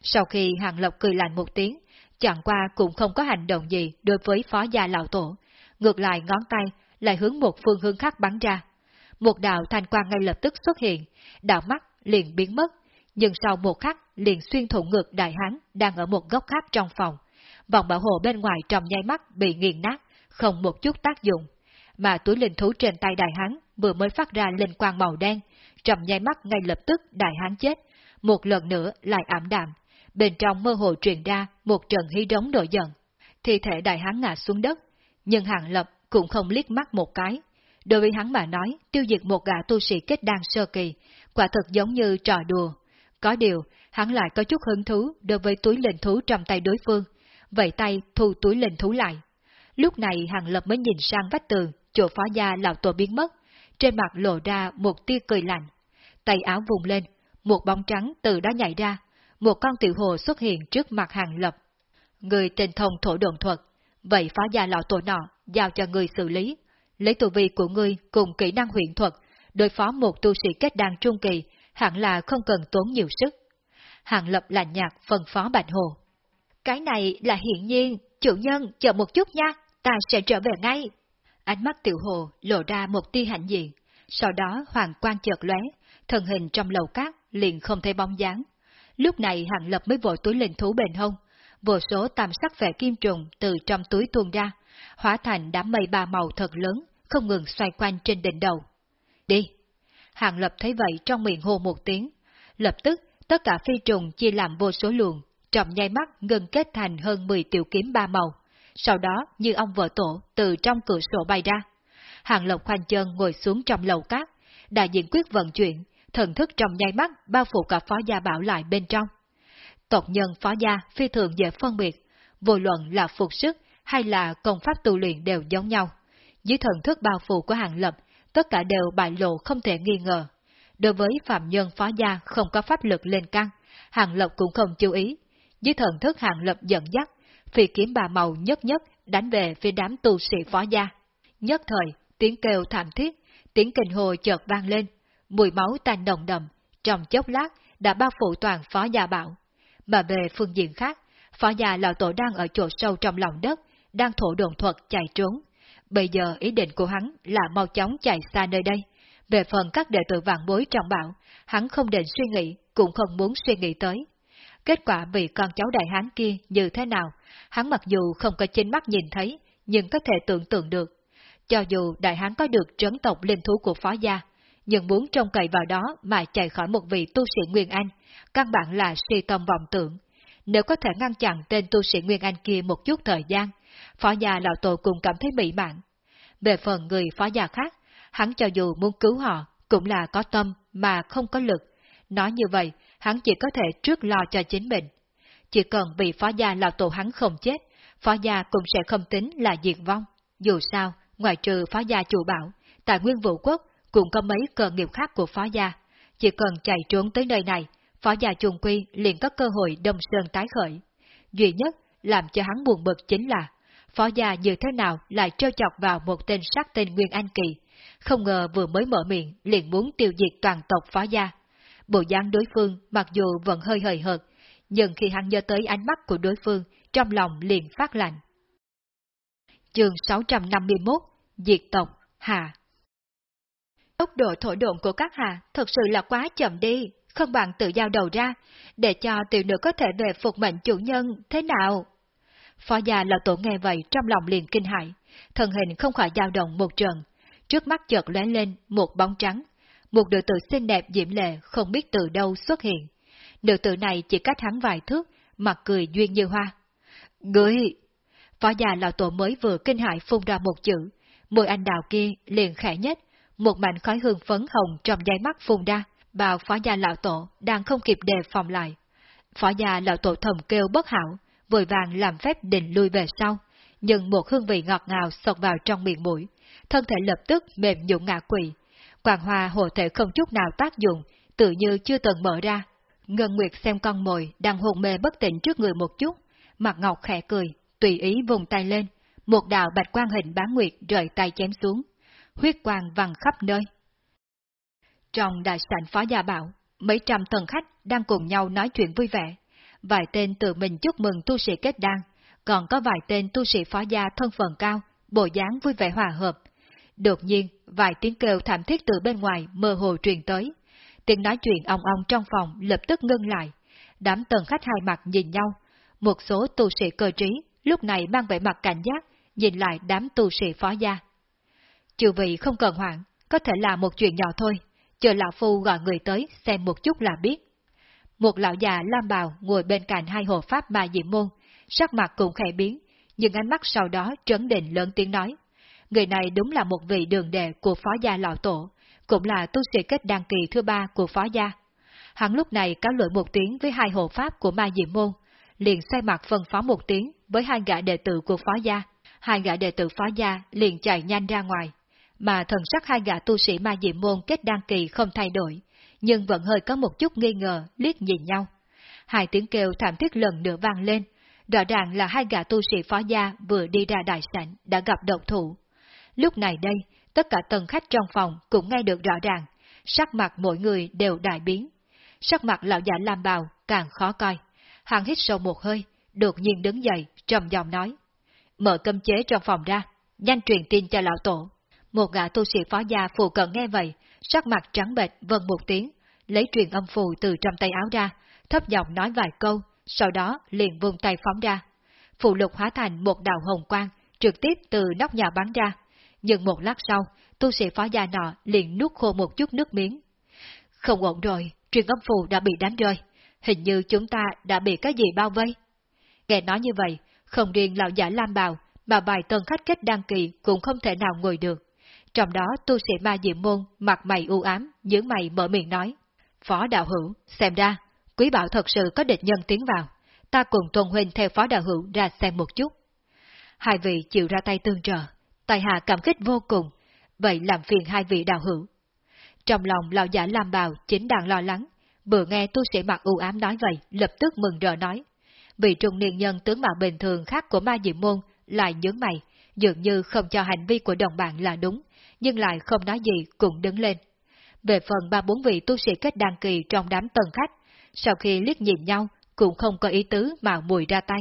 Sau khi Hàng Lộc cười lạnh một tiếng, chẳng qua cũng không có hành động gì đối với phó gia lão tổ, ngược lại ngón tay lại hướng một phương hướng khác bắn ra. Một đạo thanh quang ngay lập tức xuất hiện, đạo mắt liền biến mất, nhưng sau một khắc liền xuyên thủng ngược đại hán đang ở một góc khác trong phòng. Vòng bảo hộ bên ngoài trong nháy mắt bị nghiền nát, không một chút tác dụng. Mà túi linh thú trên tay đại hán vừa mới phát ra linh quang màu đen, trong nháy mắt ngay lập tức đại hán chết, một lần nữa lại ảm đạm. Bên trong mơ hồ truyền ra một trận hí đống nổi giận. Thi thể đại hán ngã xuống đất, nhưng hàng lập cũng không liếc mắt một cái. Đối với hắn mà nói, tiêu diệt một gã tu sĩ kết đan sơ kỳ, quả thật giống như trò đùa. Có điều, hắn lại có chút hứng thú đối với túi linh thú trong tay đối phương, vậy tay thu túi linh thú lại. Lúc này Hàng Lập mới nhìn sang vách tường, chỗ phó gia lão tổ biến mất, trên mặt lộ ra một tia cười lạnh. Tay áo vùng lên, một bóng trắng từ đó nhảy ra, một con tiểu hồ xuất hiện trước mặt Hàng Lập. Người tinh thông thổ đồn thuật, vậy phó gia lão tổ nọ giao cho người xử lý, lấy tù vi của ngươi cùng kỹ năng huyện thuật, đối phó một tu sĩ kết đàn trung kỳ, hẳn là không cần tốn nhiều sức. Hàng Lập lạnh nhạt phân phó Bạch Hồ. Cái này là hiển nhiên, chủ nhân chờ một chút nha, ta sẽ trở về ngay. Ánh mắt tiểu hồ lộ ra một tia hạnh diện, sau đó hoàng quang chợt lóe, thân hình trong lầu cát liền không thấy bóng dáng. Lúc này Hàng Lập mới vội túi linh thú bền hông, vô số tam sắc vẻ kim trùng từ trong túi tuôn ra, hóa thành đám mây ba màu thật lớn, không ngừng xoay quanh trên đỉnh đầu. Đi! Hàng Lập thấy vậy trong miệng hô một tiếng. Lập tức, tất cả phi trùng chia làm vô số luồng, trong nháy mắt ngừng kết thành hơn 10 tiểu kiếm ba màu. Sau đó, như ông vợ tổ, từ trong cửa sổ bay ra. Hàng Lộc khoanh chân ngồi xuống trong lầu cát, đại diện quyết vận chuyển, thần thức trong nháy mắt bao phủ cả phó gia bảo lại bên trong. Tộc nhân phó gia phi thường dễ phân biệt, vô luận là phục sức hay là công pháp tu luyện đều giống nhau. Dưới thần thức bao phủ của Hàng Lập, tất cả đều bại lộ không thể nghi ngờ. Đối với phạm nhân phó gia không có pháp lực lên căng, Hàng Lập cũng không chú ý. Dưới thần thức Hàng Lập dẫn dắt, phi kiếm bà màu nhất nhất đánh về phía đám tu sĩ phó gia. Nhất thời, tiếng kêu thảm thiết, tiếng kinh hồ chợt vang lên, mùi máu tanh đồng đầm, trong chốc lát đã bao phủ toàn phó gia bảo. Mà về phương diện khác, phó gia lão tổ đang ở chỗ sâu trong lòng đất, đang thổ đồn thuật chạy trốn. Bây giờ ý định của hắn là mau chóng chạy xa nơi đây. Về phần các đệ tử vạn bối trọng bảo, hắn không định suy nghĩ, cũng không muốn suy nghĩ tới. Kết quả vì con cháu đại hán kia như thế nào, hắn mặc dù không có chính mắt nhìn thấy, nhưng có thể tưởng tượng được. Cho dù đại hán có được trấn tộc linh thú của phó gia, nhưng muốn trông cậy vào đó mà chạy khỏi một vị tu sĩ Nguyên Anh, căn bản là suy tâm vọng tưởng. Nếu có thể ngăn chặn tên tu sĩ Nguyên Anh kia một chút thời gian, phó gia lão tổ cũng cảm thấy mỹ mãn. Về phần người phó gia khác, hắn cho dù muốn cứu họ, cũng là có tâm mà không có lực. Nói như vậy, hắn chỉ có thể trước lo cho chính mình. Chỉ cần bị phó gia lão tổ hắn không chết, phó gia cũng sẽ không tính là diệt vong. Dù sao, ngoài trừ phó gia chủ bảo, tại nguyên vũ quốc cũng có mấy cờ nghiệp khác của phó gia. Chỉ cần chạy trốn tới nơi này, phó gia trùng quy liền có cơ hội đông sơn tái khởi. Duy nhất làm cho hắn buồn bực chính là, phó gia như thế nào lại trêu chọc vào một tên sát tên Nguyên Anh Kỳ, không ngờ vừa mới mở miệng liền muốn tiêu diệt toàn tộc phó gia. Bộ dáng đối phương mặc dù vẫn hơi hời hợt, nhưng khi hắn nhớ tới ánh mắt của đối phương, trong lòng liền phát lạnh. Chương 651 Diệt tộc, Hà Tốc độ thổi độn của các hà thật sự là quá chậm đi, không bằng tự giao đầu ra, để cho tiểu nữ có thể về phục mệnh chủ nhân, thế nào? Phó gia lão tổ nghe vậy trong lòng liền kinh hãi, thân hình không khỏi dao động một trận, trước mắt chợt lóe lên một bóng trắng, một nữ tử xinh đẹp diễm lệ không biết từ đâu xuất hiện. Nữ tử này chỉ cách hắn vài thước, mặt cười duyên như hoa. Ngươi! Phó gia lão tổ mới vừa kinh hãi phun ra một chữ, môi anh đào kia liền khẽ nhất, một mảnh khói hương phấn hồng trong dây mắt phun ra, bao phó gia lão tổ đang không kịp đề phòng lại. Phó gia lão tổ thầm kêu bất hảo, vội vàng làm phép định lui về sau, nhưng một hương vị ngọt ngào sộc vào trong miệng mũi, thân thể lập tức mềm nhũn ngã quỵ. quàng hoa hồ thể không chút nào tác dụng, tự như chưa từng mở ra. Ngân Nguyệt xem con mồi đang hồn mê bất tỉnh trước người một chút, mặt ngọc khẽ cười, tùy ý vùng tay lên, một đạo bạch quang hình bán nguyệt rời tay chém xuống, huyết quang văng khắp nơi. Trong đại sảnh phó gia bảo, mấy trăm thần khách đang cùng nhau nói chuyện vui vẻ, vài tên tự mình chúc mừng tu sĩ kết đan, còn có vài tên tu sĩ phó gia thân phận cao, bộ dáng vui vẻ hòa hợp. Đột nhiên, vài tiếng kêu thảm thiết từ bên ngoài mơ hồ truyền tới. Tiếng nói chuyện ong ong trong phòng lập tức ngưng lại. Đám tần khách hai mặt nhìn nhau. Một số tu sĩ cơ trí lúc này mang vẻ mặt cảnh giác, nhìn lại đám tu sĩ phó gia. Chư vị không cần hoảng, có thể là một chuyện nhỏ thôi, chờ lão phu gọi người tới xem một chút là biết. Một lão già lam bào ngồi bên cạnh hai hồ pháp ma diệm môn, sắc mặt cũng khẽ biến, nhưng ánh mắt sau đó trấn định lớn tiếng nói. Người này đúng là một vị đường đệ của phó gia lão tổ, cũng là tu sĩ kết đăng kỳ thứ ba của phó gia. Hắn lúc này cáo lỗi một tiếng với hai hộ pháp của ma diệm môn, liền xoay mặt phân phó một tiếng với hai gã đệ tử của phó gia. Hai gã đệ tử phó gia liền chạy nhanh ra ngoài, mà thần sắc hai gã tu sĩ ma diệm môn kết đăng kỳ không thay đổi, nhưng vẫn hơi có một chút nghi ngờ liếc nhìn nhau. Hai tiếng kêu thảm thiết lần nữa vang lên, rõ ràng là hai gã tu sĩ phó gia vừa đi ra đại sảnh đã gặp độc thủ. Lúc này đây, tất cả tầng khách trong phòng cũng nghe được rõ ràng, sắc mặt mỗi người đều đại biến. Sắc mặt lão giả Lam Bào càng khó coi. Hắn hít sâu một hơi, đột nhiên đứng dậy, trầm giọng nói. Mở cơm chế trong phòng ra, nhanh truyền tin cho lão tổ. Một gã tu sĩ phó gia phù cận nghe vậy, sắc mặt trắng bệch vần một tiếng, lấy truyền âm phù từ trong tay áo ra, thấp giọng nói vài câu, sau đó liền vung tay phóng ra. Phụ lục hóa thành một đạo hồng quang, trực tiếp từ nóc nhà bắn ra. Nhưng một lát sau, tu sĩ phó gia nọ liền nuốt khô một chút nước miếng. Không ổn rồi, truyền âm phù đã bị đánh rơi. Hình như chúng ta đã bị cái gì bao vây. Nghe nói như vậy, không riêng lão giả Lam Bào, mà vài tân khách kết đăng kỳ cũng không thể nào ngồi được. Trong đó tu sĩ ma diệm môn mặt mày u ám, nhướng mày mở miệng nói. Phó đạo hữu, xem ra, quý bảo thật sự có địch nhân tiến vào. Ta cùng Tôn Huynh theo phó đạo hữu ra xem một chút. Hai vị chịu ra tay tương trợ, tài hạ cảm kích vô cùng, vậy làm phiền hai vị đạo hữu. Trong lòng lão giả Lam Bào chính đang lo lắng, vừa nghe tu sĩ mặt u ám nói vậy, lập tức mừng rỡ nói. Vị trung niên nhân tướng mạo bình thường khác của ma diệm môn lại nhớ mày, dường như không cho hành vi của đồng bạn là đúng, nhưng lại không nói gì cũng đứng lên. Về phần ba bốn vị tu sĩ kết đăng kỳ trong đám tân khách, sau khi liếc nhìn nhau cũng không có ý tứ mà mùi ra tay.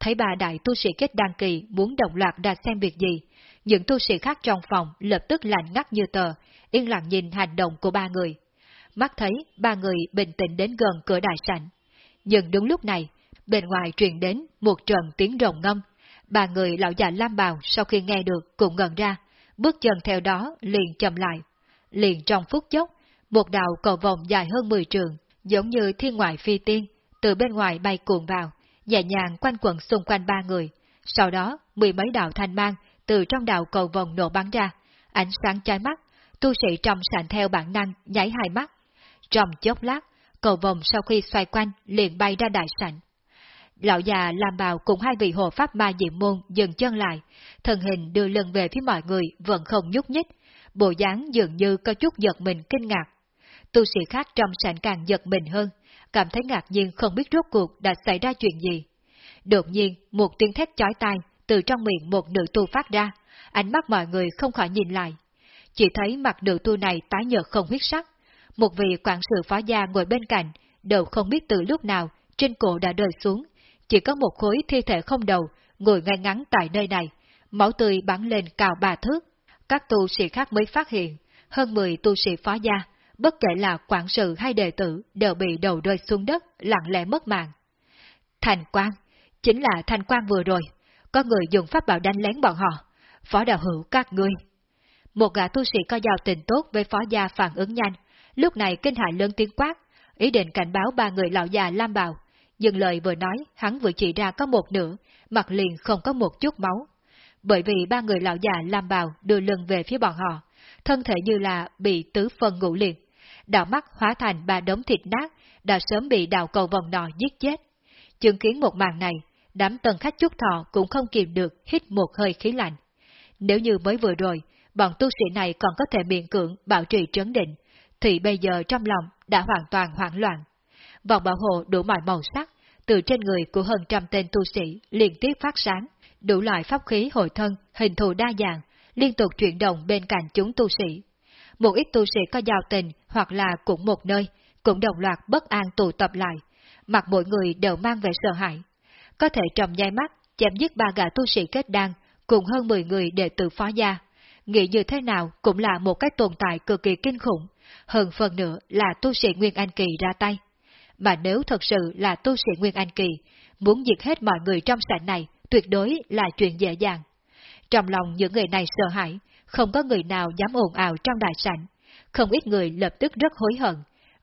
Thấy bà đại tu sĩ kết đăng kỳ muốn đồng loạt ra xem việc gì, những tu sĩ khác trong phòng lập tức lạnh ngắt như tờ, yên lặng nhìn hành động của ba người. Mắt thấy ba người bình tĩnh đến gần cửa đại sảnh. Nhưng đúng lúc này, bên ngoài truyền đến một trận tiếng rồng ngâm. Ba người lão già Lam Bào sau khi nghe được cũng ngẩn ra, bước chân theo đó liền chậm lại. Liền trong phút chốc, một đạo cầu vòng dài hơn 10 trường, giống như thiên ngoại phi tiên, từ bên ngoài bay cuộn vào, nhẹ nhàng quanh quẩn xung quanh ba người. Sau đó, mười mấy đạo thanh mang từ trong đạo cầu vòng nổ bắn ra, ánh sáng chói mắt, tu sĩ trong sảnh theo bản năng nháy hai mắt. Trong chốc lát, cầu vòng sau khi xoay quanh liền bay ra đại sảnh. Lão già làm bào cùng hai vị hộ pháp ma diệm môn dừng chân lại, thân hình đưa lưng về phía mọi người vẫn không nhúc nhích, bộ dáng dường như có chút giật mình kinh ngạc. Tu sĩ khác trong sảnh càng giật mình hơn, cảm thấy ngạc nhiên không biết rốt cuộc đã xảy ra chuyện gì. Đột nhiên, một tiếng thét chói tai từ trong miệng một nữ tu phát ra, ánh mắt mọi người không khỏi nhìn lại. Chỉ thấy mặt nữ tu này tái nhợt không huyết sắc. Một vị quản sự phó gia ngồi bên cạnh, đầu không biết từ lúc nào, trên cổ đã rơi xuống. Chỉ có một khối thi thể không đầu, ngồi ngay ngắn tại nơi này, máu tươi bắn lên cao ba thước. Các tu sĩ khác mới phát hiện, hơn 10 tu sĩ phó gia, bất kể là quản sự hay đệ tử, đều bị đầu rơi xuống đất, lặng lẽ mất mạng. Thành quan, chính là thành quan vừa rồi, có người dùng pháp bảo đánh lén bọn họ, phó đạo hữu các ngươi. Một gã tu sĩ có giao tình tốt với phó gia phản ứng nhanh, lúc này kinh hại lớn tiếng quát, ý định cảnh báo ba người lão già Lam Bào dừng lời vừa nói, hắn vừa chỉ ra có một nửa, mặt liền không có một chút máu. Bởi vì ba người lão già làm Bào đưa lưng về phía bọn họ, thân thể như là bị tứ phân ngủ liền. Đạo mắt hóa thành ba đống thịt nát, đã sớm bị đào cầu vòng nọ giết chết. Chứng kiến một màn này, đám tân khách chút thọ cũng không kìm được hít một hơi khí lạnh. Nếu như mới vừa rồi, bọn tu sĩ này còn có thể miễn cưỡng bảo trì trấn định, thì bây giờ trong lòng đã hoàn toàn hoảng loạn. Vòng bảo hộ đủ mọi màu sắc, từ trên người của hơn trăm tên tu sĩ liên tiếp phát sáng, đủ loại pháp khí hội thân, hình thù đa dạng, liên tục chuyển động bên cạnh chúng tu sĩ. Một ít tu sĩ có giao tình hoặc là cũng một nơi, cũng đồng loạt bất an tụ tập lại, mặt mỗi người đều mang về sợ hãi. Có thể trầm nhai mắt, chém giết ba gã tu sĩ kết đan, cùng hơn 10 người đệ tử phó gia. Nghĩ như thế nào cũng là một cái tồn tại cực kỳ kinh khủng, hơn phần nữa là tu sĩ Nguyên Anh Kỳ ra tay. Mà nếu thật sự là tu sĩ Nguyên Anh Kỳ, muốn diệt hết mọi người trong sảnh này tuyệt đối là chuyện dễ dàng. Trong lòng những người này sợ hãi, không có người nào dám ồn ào trong đại sảnh. Không ít người lập tức rất hối hận.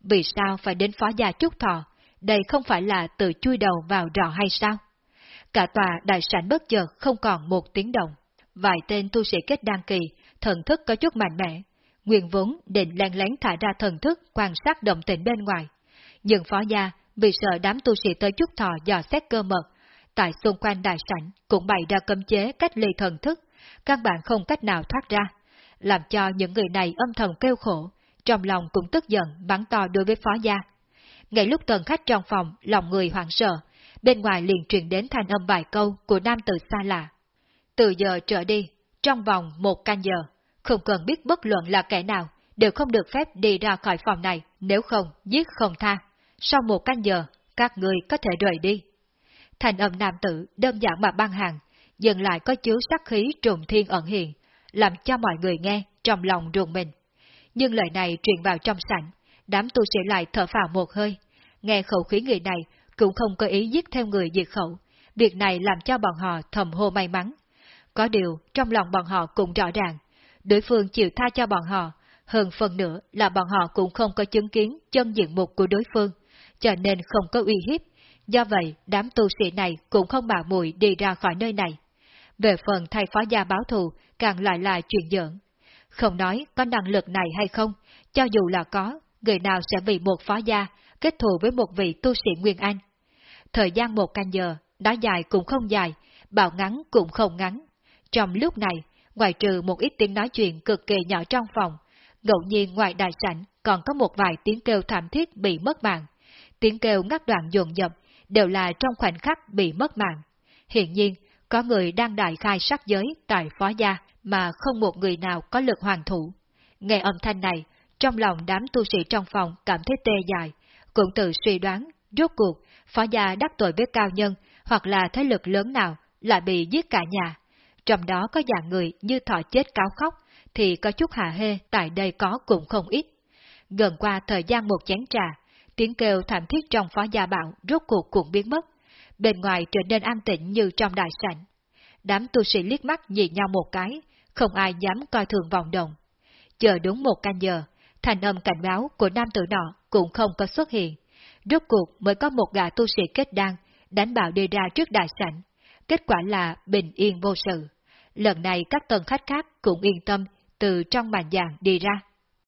Vì sao phải đến phó gia Trúc Thọ? Đây không phải là tự chui đầu vào rọ hay sao? Cả tòa đại sảnh bất chợt không còn một tiếng động. Vài tên tu sĩ kết đăng kỳ, thần thức có chút mạnh mẽ. Nguyên vốn định len lén thả ra thần thức quan sát động tĩnh bên ngoài. Nhưng phó gia, vì sợ đám tu sĩ tới chút thọ dò xét cơ mật, tại xung quanh đại sảnh cũng bày ra cấm chế cách ly thần thức, các bạn không cách nào thoát ra, làm cho những người này âm thầm kêu khổ, trong lòng cũng tức giận bắn to đối với phó gia. Ngay lúc tần khách trong phòng lòng người hoảng sợ, bên ngoài liền truyền đến thanh âm vài câu của nam tử xa lạ. Từ giờ trở đi, trong vòng một canh giờ, không cần biết bất luận là kẻ nào, đều không được phép đi ra khỏi phòng này, nếu không, giết không tha. Sau một canh giờ, các người có thể rời đi. Thành âm nam tử đơn giản mà băng hàng, dần lại có chứa sắc khí trùng thiên ẩn hiện, làm cho mọi người nghe trong lòng ruồng mình. Nhưng lời này truyền vào trong sảnh, đám tu sĩ lại thở phào một hơi. Nghe khẩu khí người này cũng không có ý giết theo người diệt khẩu. Việc này làm cho bọn họ thầm hô may mắn. Có điều, trong lòng bọn họ cũng rõ ràng, đối phương chịu tha cho bọn họ, hơn phần nữa là bọn họ cũng không có chứng kiến chân diện mục của đối phương, cho nên không có uy hiếp. Do vậy, đám tu sĩ này cũng không bảo mùi đi ra khỏi nơi này. Về phần thay phó gia báo thù, càng lại là chuyện giỡn. Không nói có năng lực này hay không, cho dù là có, người nào sẽ vì một phó gia kết thù với một vị tu sĩ Nguyên Anh. Thời gian một canh giờ, đã dài cũng không dài, bảo ngắn cũng không ngắn. Trong lúc này, ngoài trừ một ít tiếng nói chuyện cực kỳ nhỏ trong phòng, ngẫu nhiên ngoài đại sảnh còn có một vài tiếng kêu thảm thiết bị mất mạng. Tiếng kêu ngắt đoạn dồn dập, đều là trong khoảnh khắc bị mất mạng. Hiện nhiên, có người đang đại khai sắc giới tại phó gia mà không một người nào có lực hoàn thủ. Nghe âm thanh này, trong lòng đám tu sĩ trong phòng cảm thấy tê dài, cũng tự suy đoán, rốt cuộc, phó gia đắc tội với cao nhân hoặc là thế lực lớn nào lại bị giết cả nhà. Trong đó có dạng người như thọ chết cáo khóc, thì có chút hạ hê tại đây có cũng không ít. Gần qua thời gian một chén trà, tiếng kêu thảm thiết trong phó gia bảo rốt cuộc cũng biến mất. Bên ngoài trở nên an tĩnh như trong đại sảnh. Đám tu sĩ liếc mắt nhìn nhau một cái, không ai dám coi thường vòng đồng. Chờ đúng một canh giờ, thành âm cảnh báo của nam tử nọ cũng không có xuất hiện. Rốt cuộc mới có một gã tu sĩ kết đan, đánh bạo đi ra trước đại sảnh. Kết quả là bình yên vô sự. Lần này các tầng khách khác cũng yên tâm từ trong màn dạng đi ra.